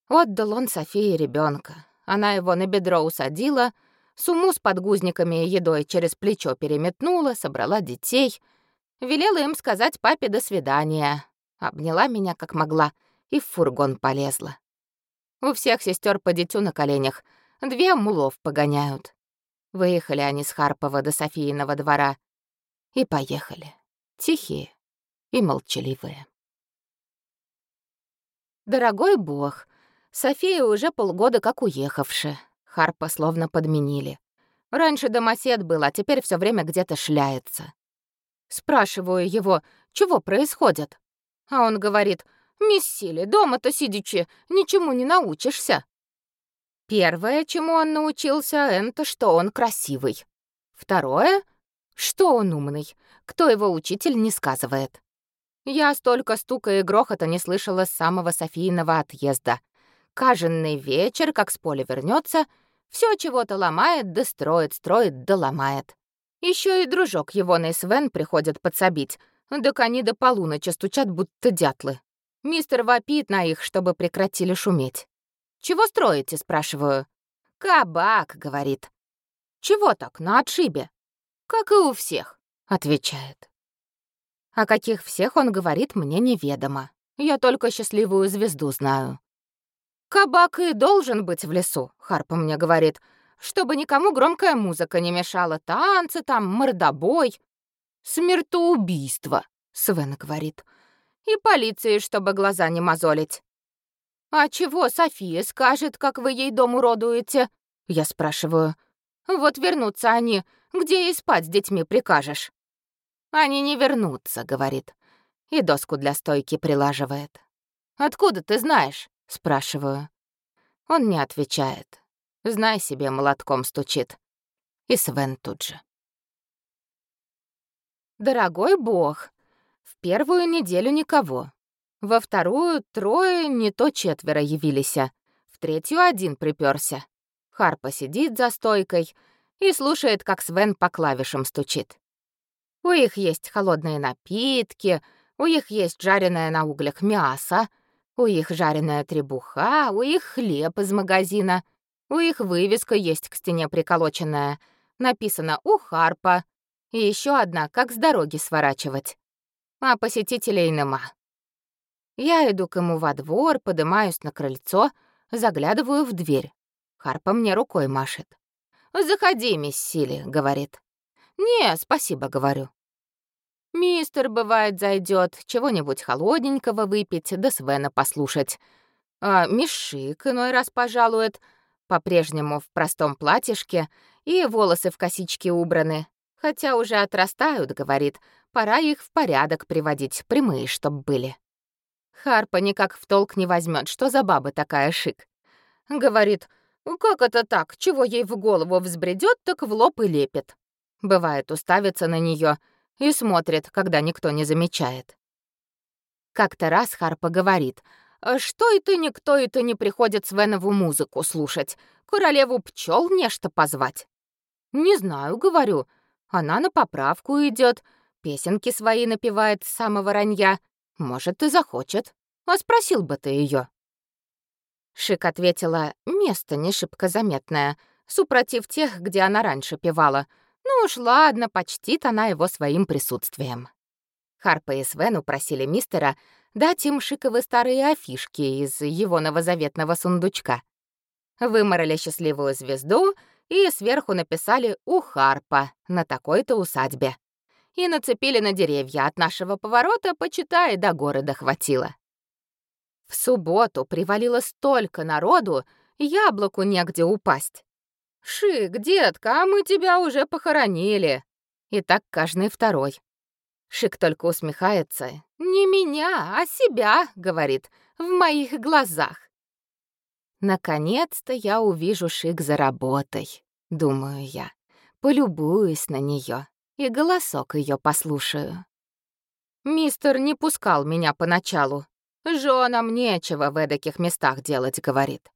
Отдал он Софии ребенка. Она его на бедро усадила, суму с подгузниками и едой через плечо переметнула, собрала детей. Велела им сказать папе «до свидания». Обняла меня как могла и в фургон полезла. У всех сестер по дитю на коленях. Две мулов погоняют. Выехали они с Харпова до Софийного двора и поехали. Тихие и молчаливые. Дорогой бог, София уже полгода как уехавшая. Харпа словно подменили. Раньше домосед был, а теперь все время где-то шляется. Спрашиваю его, чего происходит? А он говорит, «Мисс Сили, дома-то сидячи, ничему не научишься». Первое, чему он научился, это что он красивый. Второе, что он умный. Кто его учитель, не сказывает. Я столько стука и грохота не слышала с самого Софийного отъезда. Каждый вечер, как с поля вернется, все чего-то ломает, да строит, строит, да ломает. Еще и дружок его на Свен приходит подсобить, так они до полуночи стучат, будто дятлы. Мистер вопит на их, чтобы прекратили шуметь. «Чего строите?» — спрашиваю. «Кабак», — говорит. «Чего так, на отшибе?» «Как и у всех», — отвечает. О каких всех он говорит, мне неведомо. Я только счастливую звезду знаю. «Кабак и должен быть в лесу», — Харпа мне говорит, «чтобы никому громкая музыка не мешала, танцы там, мордобой». «Смертоубийство», — Свен говорит, «и полиции, чтобы глаза не мозолить». «А чего София скажет, как вы ей дом уродуете?» Я спрашиваю. «Вот вернутся они, где ей спать с детьми прикажешь?» «Они не вернутся», — говорит. и доску для стойки прилаживает. «Откуда ты знаешь?» — спрашиваю. Он не отвечает. Знай себе, молотком стучит. И Свен тут же. Дорогой бог, в первую неделю никого. Во вторую трое, не то четверо явились. В третью один припёрся. Харпа сидит за стойкой и слушает, как Свен по клавишам стучит. У их есть холодные напитки, у их есть жареное на углях мясо, у их жареная требуха, у их хлеб из магазина, у их вывеска есть к стене приколоченная. Написано «У Харпа». И еще одна «Как с дороги сворачивать». А посетителей нема. Я иду к ему во двор, поднимаюсь на крыльцо, заглядываю в дверь. Харпа мне рукой машет. «Заходи, мисс Сили», — говорит. «Не, спасибо», — говорю. Мистер, бывает, зайдет чего-нибудь холодненького выпить, да Свена послушать. А Мишик иной раз пожалует, по-прежнему в простом платьишке, и волосы в косички убраны. Хотя уже отрастают, говорит, пора их в порядок приводить, прямые чтоб были. Харпа никак в толк не возьмет, что за баба такая шик. Говорит, как это так, чего ей в голову взбредет, так в лоб и лепит. Бывает, уставится на нее и смотрит, когда никто не замечает. Как-то раз Харпа говорит, «Что это никто это не приходит Свенову музыку слушать? Королеву пчел нечто позвать?» «Не знаю», — говорю. «Она на поправку идет, песенки свои напевает с самого ранья. Может, и захочет. А спросил бы ты ее. Шик ответила, место не шибко заметное, супротив тех, где она раньше певала — ну уж ладно, почтит она его своим присутствием. Харпа и Свен упросили мистера дать им шиковые старые афишки из его новозаветного сундучка. Выморали счастливую звезду и сверху написали «У Харпа» на такой-то усадьбе. И нацепили на деревья от нашего поворота, почитая, до города хватило. В субботу привалило столько народу, яблоку негде упасть. «Шик, детка, а мы тебя уже похоронили!» И так каждый второй. Шик только усмехается. «Не меня, а себя», — говорит, — «в моих глазах». Наконец-то я увижу Шик за работой, думаю я. Полюбуюсь на нее и голосок ее послушаю. Мистер не пускал меня поначалу. Женам нечего в эдаких местах делать, говорит.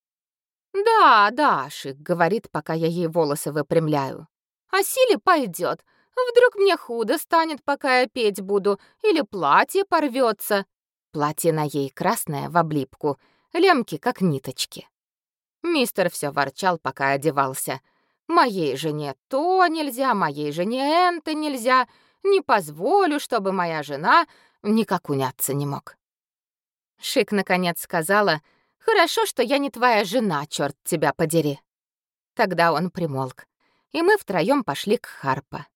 «Да, да, Шик», — говорит, пока я ей волосы выпрямляю. «А Силе пойдет. Вдруг мне худо станет, пока я петь буду, или платье порвется. Платье на ей красное в облипку, лямки как ниточки. Мистер все ворчал, пока одевался. «Моей жене то нельзя, моей жене это нельзя. Не позволю, чтобы моя жена никак уняться не мог». Шик наконец сказала — Хорошо, что я не твоя жена, черт тебя подери. Тогда он примолк, и мы втроем пошли к Харпа.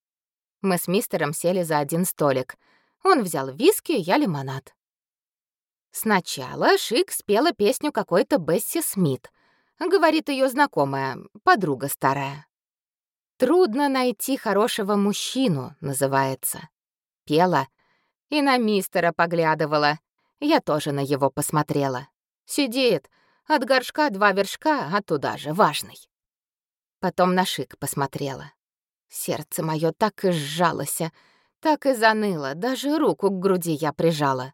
Мы с мистером сели за один столик. Он взял виски, я лимонад. Сначала Шик спела песню какой-то Бесси Смит. Говорит ее знакомая, подруга старая. «Трудно найти хорошего мужчину», называется. Пела и на мистера поглядывала. Я тоже на его посмотрела. Сидит, от горшка два вершка, а туда же, важный. Потом на шик посмотрела. Сердце мое так и сжалось, так и заныло, даже руку к груди я прижала.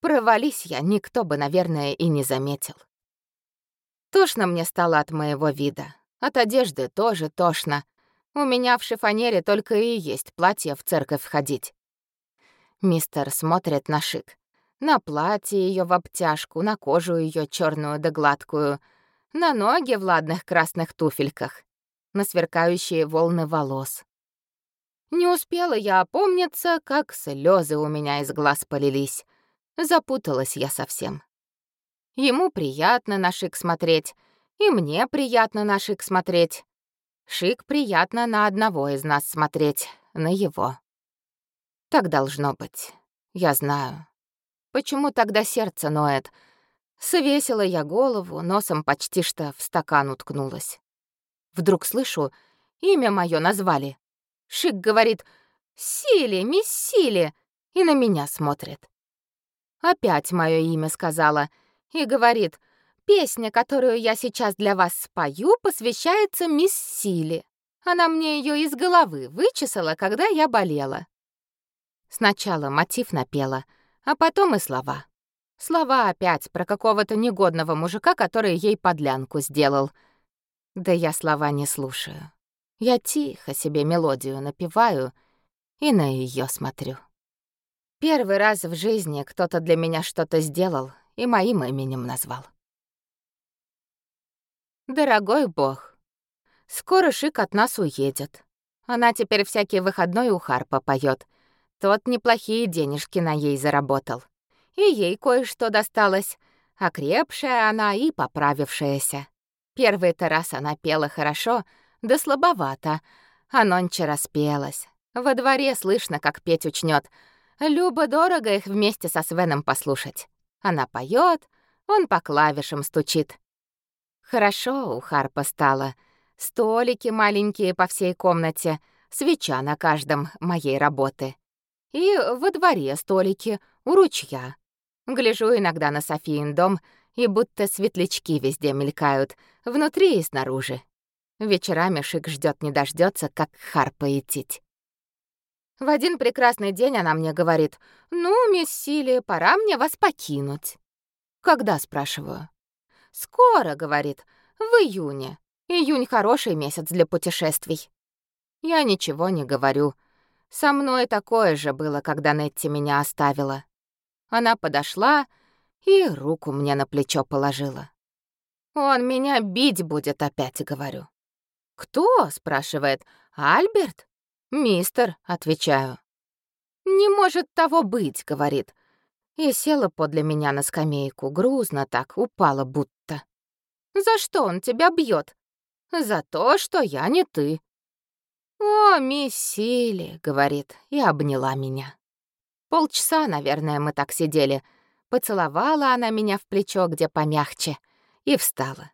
Провались я, никто бы, наверное, и не заметил. Тошно мне стало от моего вида. От одежды тоже тошно. У меня в шифонере только и есть платье в церковь ходить. Мистер смотрит на шик. На платье ее в обтяжку, на кожу ее черную да гладкую, на ноги в ладных красных туфельках, на сверкающие волны волос. Не успела я опомниться, как слезы у меня из глаз полились. Запуталась я совсем. Ему приятно на шик смотреть, и мне приятно на шик смотреть. Шик приятно на одного из нас смотреть, на его. Так должно быть, я знаю. Почему тогда сердце ноет? Свесила я голову, носом почти что в стакан уткнулась. Вдруг слышу, имя мое назвали. Шик говорит «Сили, мисс Сили!» и на меня смотрит. Опять мое имя сказала. И говорит, песня, которую я сейчас для вас спою, посвящается мисс Силе. Она мне ее из головы вычесала, когда я болела. Сначала мотив напела, а потом и слова. Слова опять про какого-то негодного мужика, который ей подлянку сделал. Да я слова не слушаю. Я тихо себе мелодию напеваю и на ее смотрю. Первый раз в жизни кто-то для меня что-то сделал и моим именем назвал. Дорогой бог, Скоро Шик от нас уедет. Она теперь всякий выходной у Харпа поет. Тот неплохие денежки на ей заработал. И ей кое-что досталось. Окрепшая она и поправившаяся. Первый-то раз она пела хорошо, да слабовато, а нонче распелась. Во дворе слышно, как петь учнет. Любо-дорого их вместе со Свеном послушать. Она поет, он по клавишам стучит. Хорошо у Харпа стало — Столики маленькие по всей комнате, свеча на каждом моей работы. И во дворе столики, у ручья. Гляжу иногда на Софиин дом, и будто светлячки везде мелькают, внутри и снаружи. Вечерами Шик ждет не дождется, как харпа идти. В один прекрасный день она мне говорит, «Ну, мисс Сили, пора мне вас покинуть». «Когда?» — спрашиваю. «Скоро», — говорит, — «в июне. Июнь хороший месяц для путешествий. Я ничего не говорю. Со мной такое же было, когда Нетти меня оставила. Она подошла и руку мне на плечо положила. «Он меня бить будет опять», — говорю. «Кто?» — спрашивает. «Альберт?» «Мистер», — отвечаю. «Не может того быть», — говорит. И села подле меня на скамейку, грузно так, упала будто. «За что он тебя бьет? За то, что я не ты». «О, мисс Сили», — говорит, и обняла меня. Полчаса, наверное, мы так сидели. Поцеловала она меня в плечо, где помягче, и встала.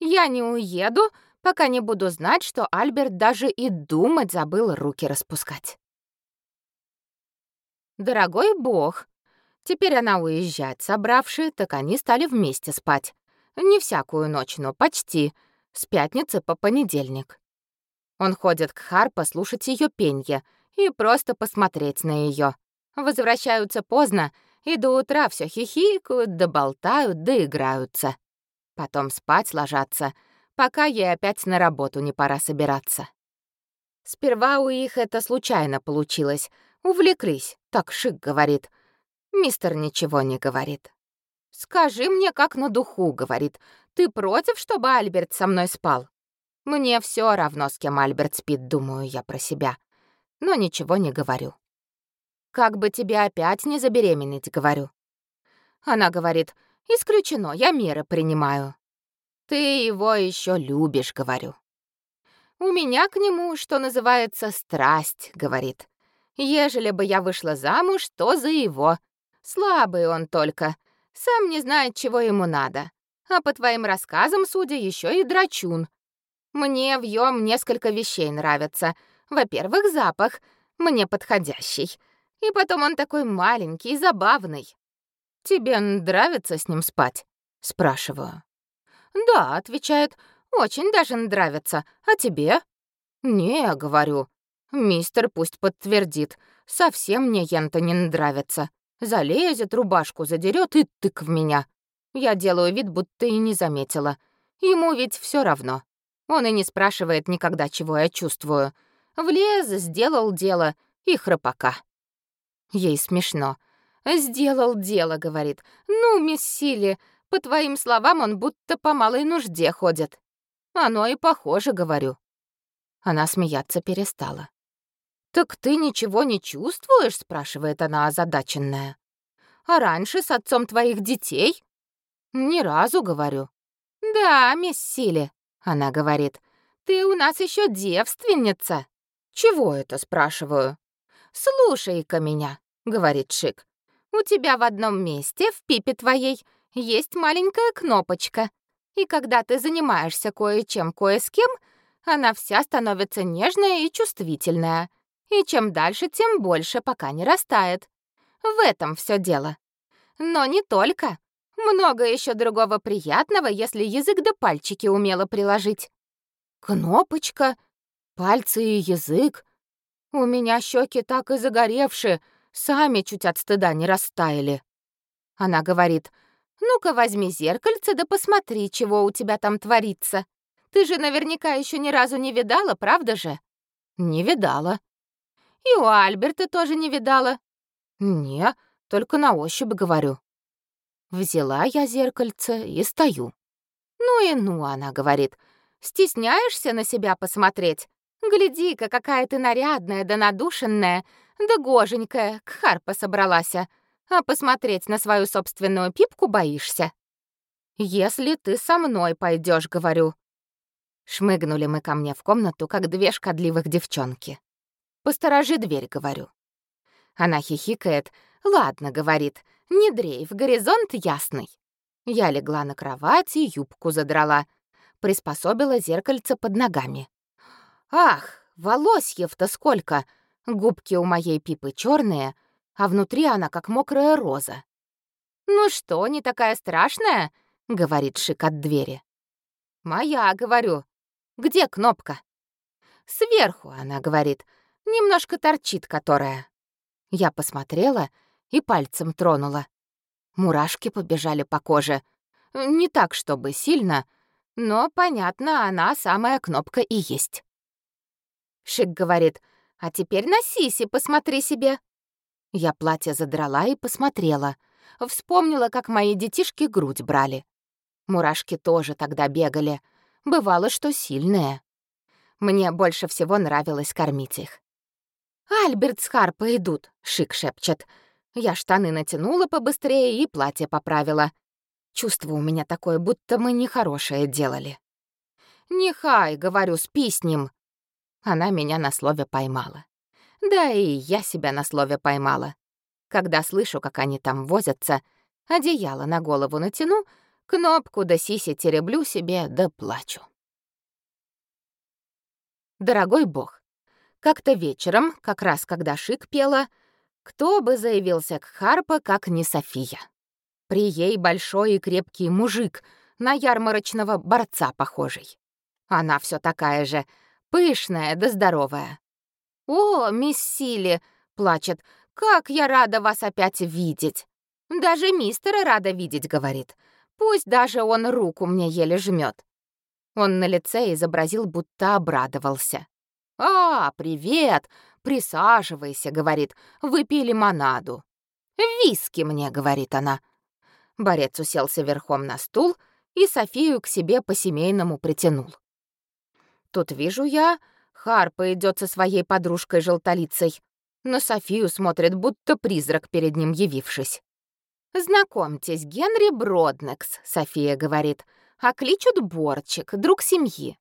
«Я не уеду, пока не буду знать, что Альберт даже и думать забыл руки распускать». «Дорогой бог», Теперь она уезжать собравши, так они стали вместе спать. Не всякую ночь, но почти с пятницы по понедельник. Он ходит к Харпа слушать ее пенье и просто посмотреть на ее. Возвращаются поздно и до утра все хихикают, да болтают, да играются. Потом спать ложатся, пока ей опять на работу не пора собираться. Сперва у их это случайно получилось. Увлеклись, так Шик говорит. Мистер ничего не говорит. «Скажи мне, как на духу», — говорит. «Ты против, чтобы Альберт со мной спал?» Мне все равно, с кем Альберт спит, думаю я про себя. Но ничего не говорю. «Как бы тебе опять не забеременеть», — говорю. Она говорит, «Исключено, я меры принимаю». «Ты его еще любишь», — говорю. «У меня к нему, что называется, страсть», — говорит. «Ежели бы я вышла замуж, то за его. Слабый он только, сам не знает, чего ему надо. А по твоим рассказам, судя, еще и драчун. Мне в Йом несколько вещей нравятся. Во-первых, запах, мне подходящий. И потом он такой маленький и забавный. Тебе нравится с ним спать? Спрашиваю. Да, отвечает, очень даже нравится. А тебе? Не, говорю. Мистер пусть подтвердит. Совсем мне ента не нравится. Залезет, рубашку задерет и тык в меня. Я делаю вид, будто и не заметила. Ему ведь все равно. Он и не спрашивает никогда, чего я чувствую. Влез, сделал дело и храпака. Ей смешно. «Сделал дело», — говорит. «Ну, мисс Сили, по твоим словам, он будто по малой нужде ходит». «Оно и похоже», — говорю. Она смеяться перестала. «Так ты ничего не чувствуешь?» — спрашивает она озадаченная. «А раньше с отцом твоих детей?» «Ни разу», — говорю. «Да, мисс Сили», — она говорит. «Ты у нас еще девственница». «Чего это?» — спрашиваю. «Слушай-ка меня», — говорит Шик. «У тебя в одном месте, в пипе твоей, есть маленькая кнопочка. И когда ты занимаешься кое-чем кое с кем, она вся становится нежная и чувствительная и чем дальше, тем больше, пока не растает. В этом все дело. Но не только. Много еще другого приятного, если язык да пальчики умело приложить. Кнопочка, пальцы и язык. У меня щеки так и загоревшие, сами чуть от стыда не растаяли. Она говорит, «Ну-ка возьми зеркальце да посмотри, чего у тебя там творится. Ты же наверняка еще ни разу не видала, правда же?» «Не видала». «И у Альберта тоже не видала?» «Не, только на ощупь говорю». Взяла я зеркальце и стою. «Ну и ну», — она говорит, «стесняешься на себя посмотреть? Гляди-ка, какая ты нарядная да надушенная, да гоженькая, к Харпа собралась, а посмотреть на свою собственную пипку боишься?» «Если ты со мной пойдешь, говорю». Шмыгнули мы ко мне в комнату, как две шкодливых девчонки. «Посторожи дверь», — говорю. Она хихикает. «Ладно», — говорит, — «не дрейф, горизонт ясный». Я легла на кровать и юбку задрала. Приспособила зеркальце под ногами. «Ах, волосьев-то сколько! Губки у моей пипы черные, а внутри она как мокрая роза». «Ну что, не такая страшная?» — говорит Шик от двери. «Моя», — говорю. «Где кнопка?» «Сверху», — она говорит. «Немножко торчит которая». Я посмотрела и пальцем тронула. Мурашки побежали по коже. Не так, чтобы сильно, но, понятно, она самая кнопка и есть. Шик говорит, «А теперь на сиси посмотри себе». Я платье задрала и посмотрела. Вспомнила, как мои детишки грудь брали. Мурашки тоже тогда бегали. Бывало, что сильные. Мне больше всего нравилось кормить их. «Альберт с Харпой идут», — Шик шепчет. Я штаны натянула побыстрее и платье поправила. Чувство у меня такое, будто мы нехорошее делали. «Нехай», — говорю, — «спи с ним». Она меня на слове поймала. Да и я себя на слове поймала. Когда слышу, как они там возятся, одеяло на голову натяну, кнопку да сиси тереблю себе да плачу. Дорогой бог, как-то вечером, как раз когда Шик пела, кто бы заявился к Харпа, как не София. При ей большой и крепкий мужик, на ярмарочного борца похожий. Она все такая же, пышная да здоровая. «О, мисс Сили!» — плачет. «Как я рада вас опять видеть!» «Даже мистера рада видеть», — говорит. «Пусть даже он руку мне еле жмет. Он на лице изобразил, будто обрадовался. «А, привет! Присаживайся», — говорит, — «выпей лимонаду». «Виски мне», — говорит она. Борец уселся верхом на стул и Софию к себе по-семейному притянул. Тут вижу я, Харпа идет со своей подружкой-желтолицей. На Софию смотрит, будто призрак перед ним явившись. «Знакомьтесь, Генри Броднекс», — София говорит, — «а кличут Борчик, друг семьи».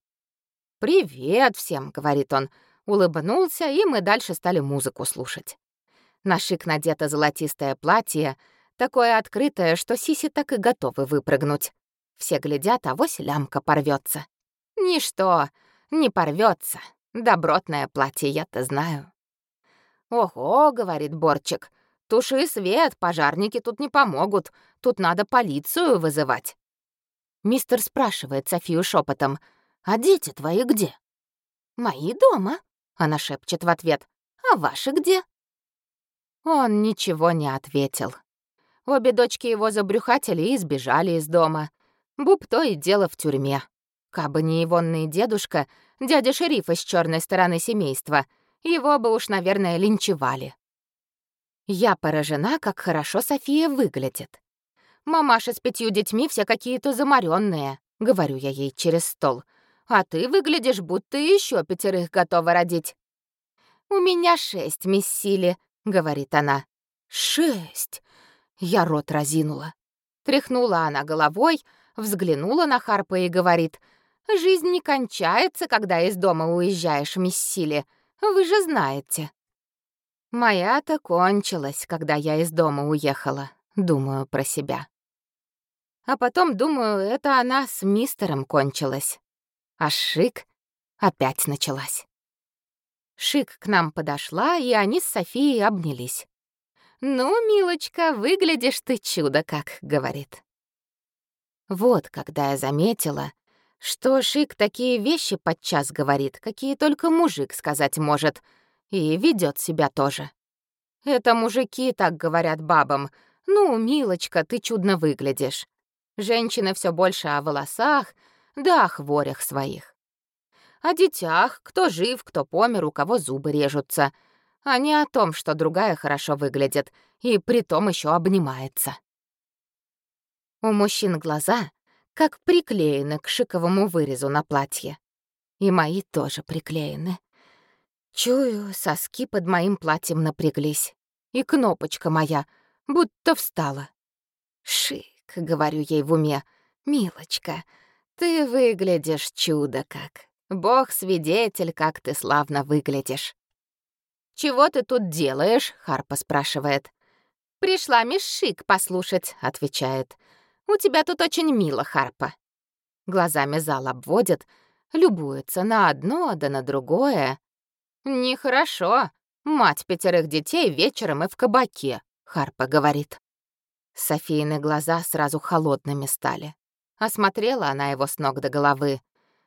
«Привет всем», — говорит он, улыбнулся, и мы дальше стали музыку слушать. На шик надето золотистое платье, такое открытое, что сиси так и готовы выпрыгнуть. Все глядят, а вось лямка порвется. Ничто, не порвется. Добротное платье, я-то знаю. «Ого», — говорит Борчик, — «туши свет, пожарники тут не помогут, тут надо полицию вызывать». Мистер спрашивает Софию шепотом, «А дети твои где?» «Мои дома», — она шепчет в ответ. «А ваши где?» Он ничего не ответил. Обе дочки его забрюхатили и сбежали из дома. Буб то и дело в тюрьме. Кабы не ивонный дедушка, дядя шерифа с черной стороны семейства, его бы уж, наверное, линчевали. Я поражена, как хорошо София выглядит. Мамаша с пятью детьми все какие-то заморенные, говорю я ей через стол а ты выглядишь, будто еще пятерых готова родить». «У меня шесть, мисс Сили», — говорит она. «Шесть!» — я рот разинула. Тряхнула она головой, взглянула на Харпа и говорит, «Жизнь не кончается, когда из дома уезжаешь, мисс Сили. Вы же знаете». Моя-то кончилась, когда я из дома уехала, думаю про себя. А потом, думаю, это она с мистером кончилась. А Шик опять началась. Шик к нам подошла, и они с Софией обнялись. «Ну, милочка, выглядишь ты чудо как», — говорит. Вот когда я заметила, что Шик такие вещи подчас говорит, какие только мужик сказать может, и ведет себя тоже. Это мужики так говорят бабам. «Ну, милочка, ты чудно выглядишь». Женщины все больше о волосах, да о хворях своих. О детях, кто жив, кто помер, у кого зубы режутся, а не о том, что другая хорошо выглядит и притом еще обнимается. У мужчин глаза как приклеены к шиковому вырезу на платье. И мои тоже приклеены. Чую, соски под моим платьем напряглись. И кнопочка моя будто встала. «Шик», — говорю ей в уме, — «милочка, ты выглядишь чудо как. Бог свидетель, как ты славно выглядишь». «Чего ты тут делаешь?» — Харпа спрашивает. «Пришла мисс Шик послушать», — отвечает. «У тебя тут очень мило, Харпа». Глазами зал обводит, любуется на одно да на другое. «Нехорошо. Мать пятерых детей вечером и в кабаке», — Харпа говорит. Софийны глаза сразу холодными стали. Осмотрела она его с ног до головы.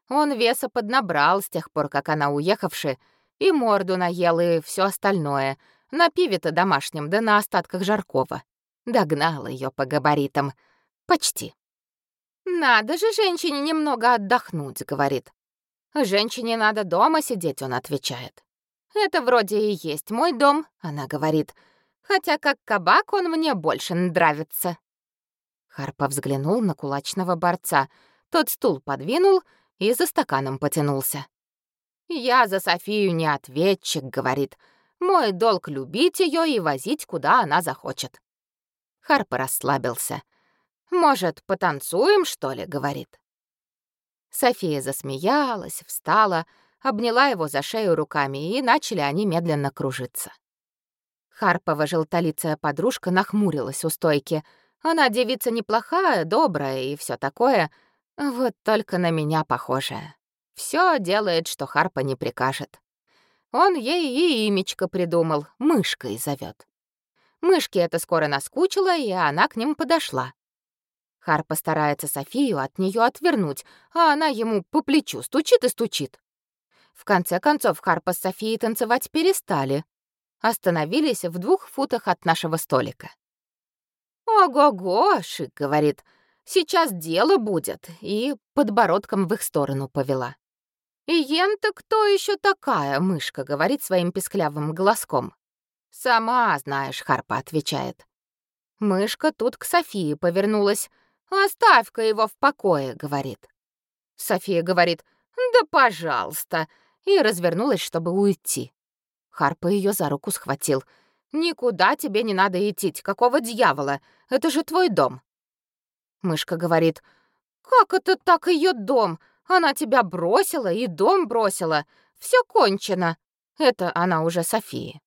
Он веса поднабрал с тех пор, как она уехавши, и морду наел, и все остальное. На пиве-то домашнем, да на остатках жаркого. Догнал ее по габаритам. Почти. «Надо же женщине немного отдохнуть», — говорит. «Женщине надо дома сидеть», — он отвечает. «Это вроде и есть мой дом», — она говорит. «Хотя как кабак он мне больше нравится». Харпа взглянул на кулачного борца. Тот стул подвинул и за стаканом потянулся. «Я за Софию не ответчик», — говорит. «Мой долг любить ее и возить, куда она захочет». Харпа расслабился. «Может, потанцуем, что ли?» — говорит. София засмеялась, встала, обняла его за шею руками, и начали они медленно кружиться. Харпова желтолицая подружка нахмурилась у стойки. Она девица неплохая, добрая и все такое, вот только на меня похожая. Все делает, что Харпа не прикажет. Он ей и имечко придумал, мышкой зовет. Мышке это скоро наскучило, и она к ним подошла. Харпа старается Софию от нее отвернуть, а она ему по плечу стучит и стучит. В конце концов, Харпа с Софией танцевать перестали. Остановились в двух футах от нашего столика. «Ого-го!» — Шик говорит. «Сейчас дело будет!» И подбородком в их сторону повела. «Иен-то кто еще такая?» — мышка говорит своим песклявым голоском. «Сама знаешь», — Харпа отвечает. Мышка тут к Софии повернулась. «Оставь-ка его в покое», — говорит. София говорит, «Да пожалуйста», и развернулась, чтобы уйти. Харпа ее за руку схватил. «Никуда тебе не надо идти, какого дьявола? Это же твой дом». Мышка говорит, «Как это так ее дом? Она тебя бросила и дом бросила. Все кончено». Это она уже Софии.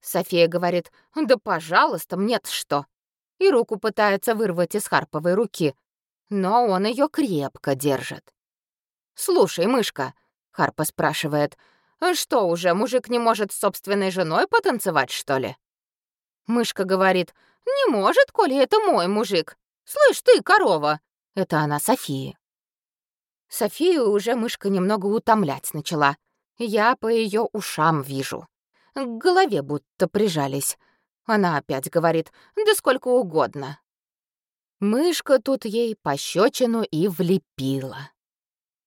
София говорит, «Да пожалуйста, мне-то что?» И руку пытается вырвать из Харповой руки, но он ее крепко держит. «Слушай, мышка, Харпа спрашивает. «Что уже, мужик не может с собственной женой потанцевать, что ли?» Мышка говорит. «Не может, коли это мой мужик. Слышь ты, корова!» Это она Софии. Софию уже мышка немного утомлять начала. Я по ее ушам вижу. К голове будто прижались. Она опять говорит, да сколько угодно. Мышка тут ей пощечину и влепила.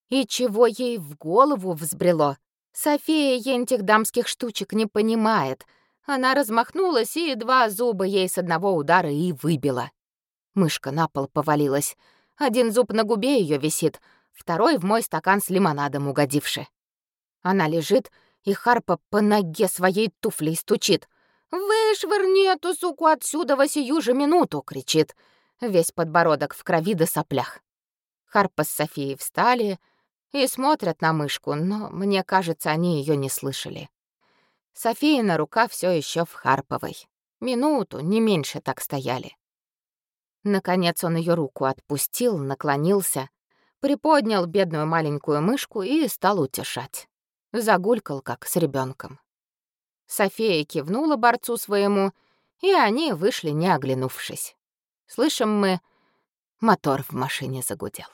И чего ей в голову взбрело? София ентих дамских штучек не понимает. Она размахнулась, и два зуба ей с одного удара и выбила. Мышка на пол повалилась. Один зуб на губе ее висит, второй в мой стакан с лимонадом угодивший. Она лежит, и Харпа по ноге своей туфлей стучит. «Вышвырни эту суку отсюда во сию же минуту!» — кричит. Весь подбородок в крови да соплях. Харпа с Софией встали, и смотрят на мышку, но мне кажется, они ее не слышали. София рука все еще в Харповой. Минуту, не меньше так стояли. Наконец он ее руку отпустил, наклонился, приподнял бедную маленькую мышку и стал утешать. Загулькал, как с ребенком. София кивнула борцу своему и они вышли, не оглянувшись. Слышим мы, мотор в машине загудел.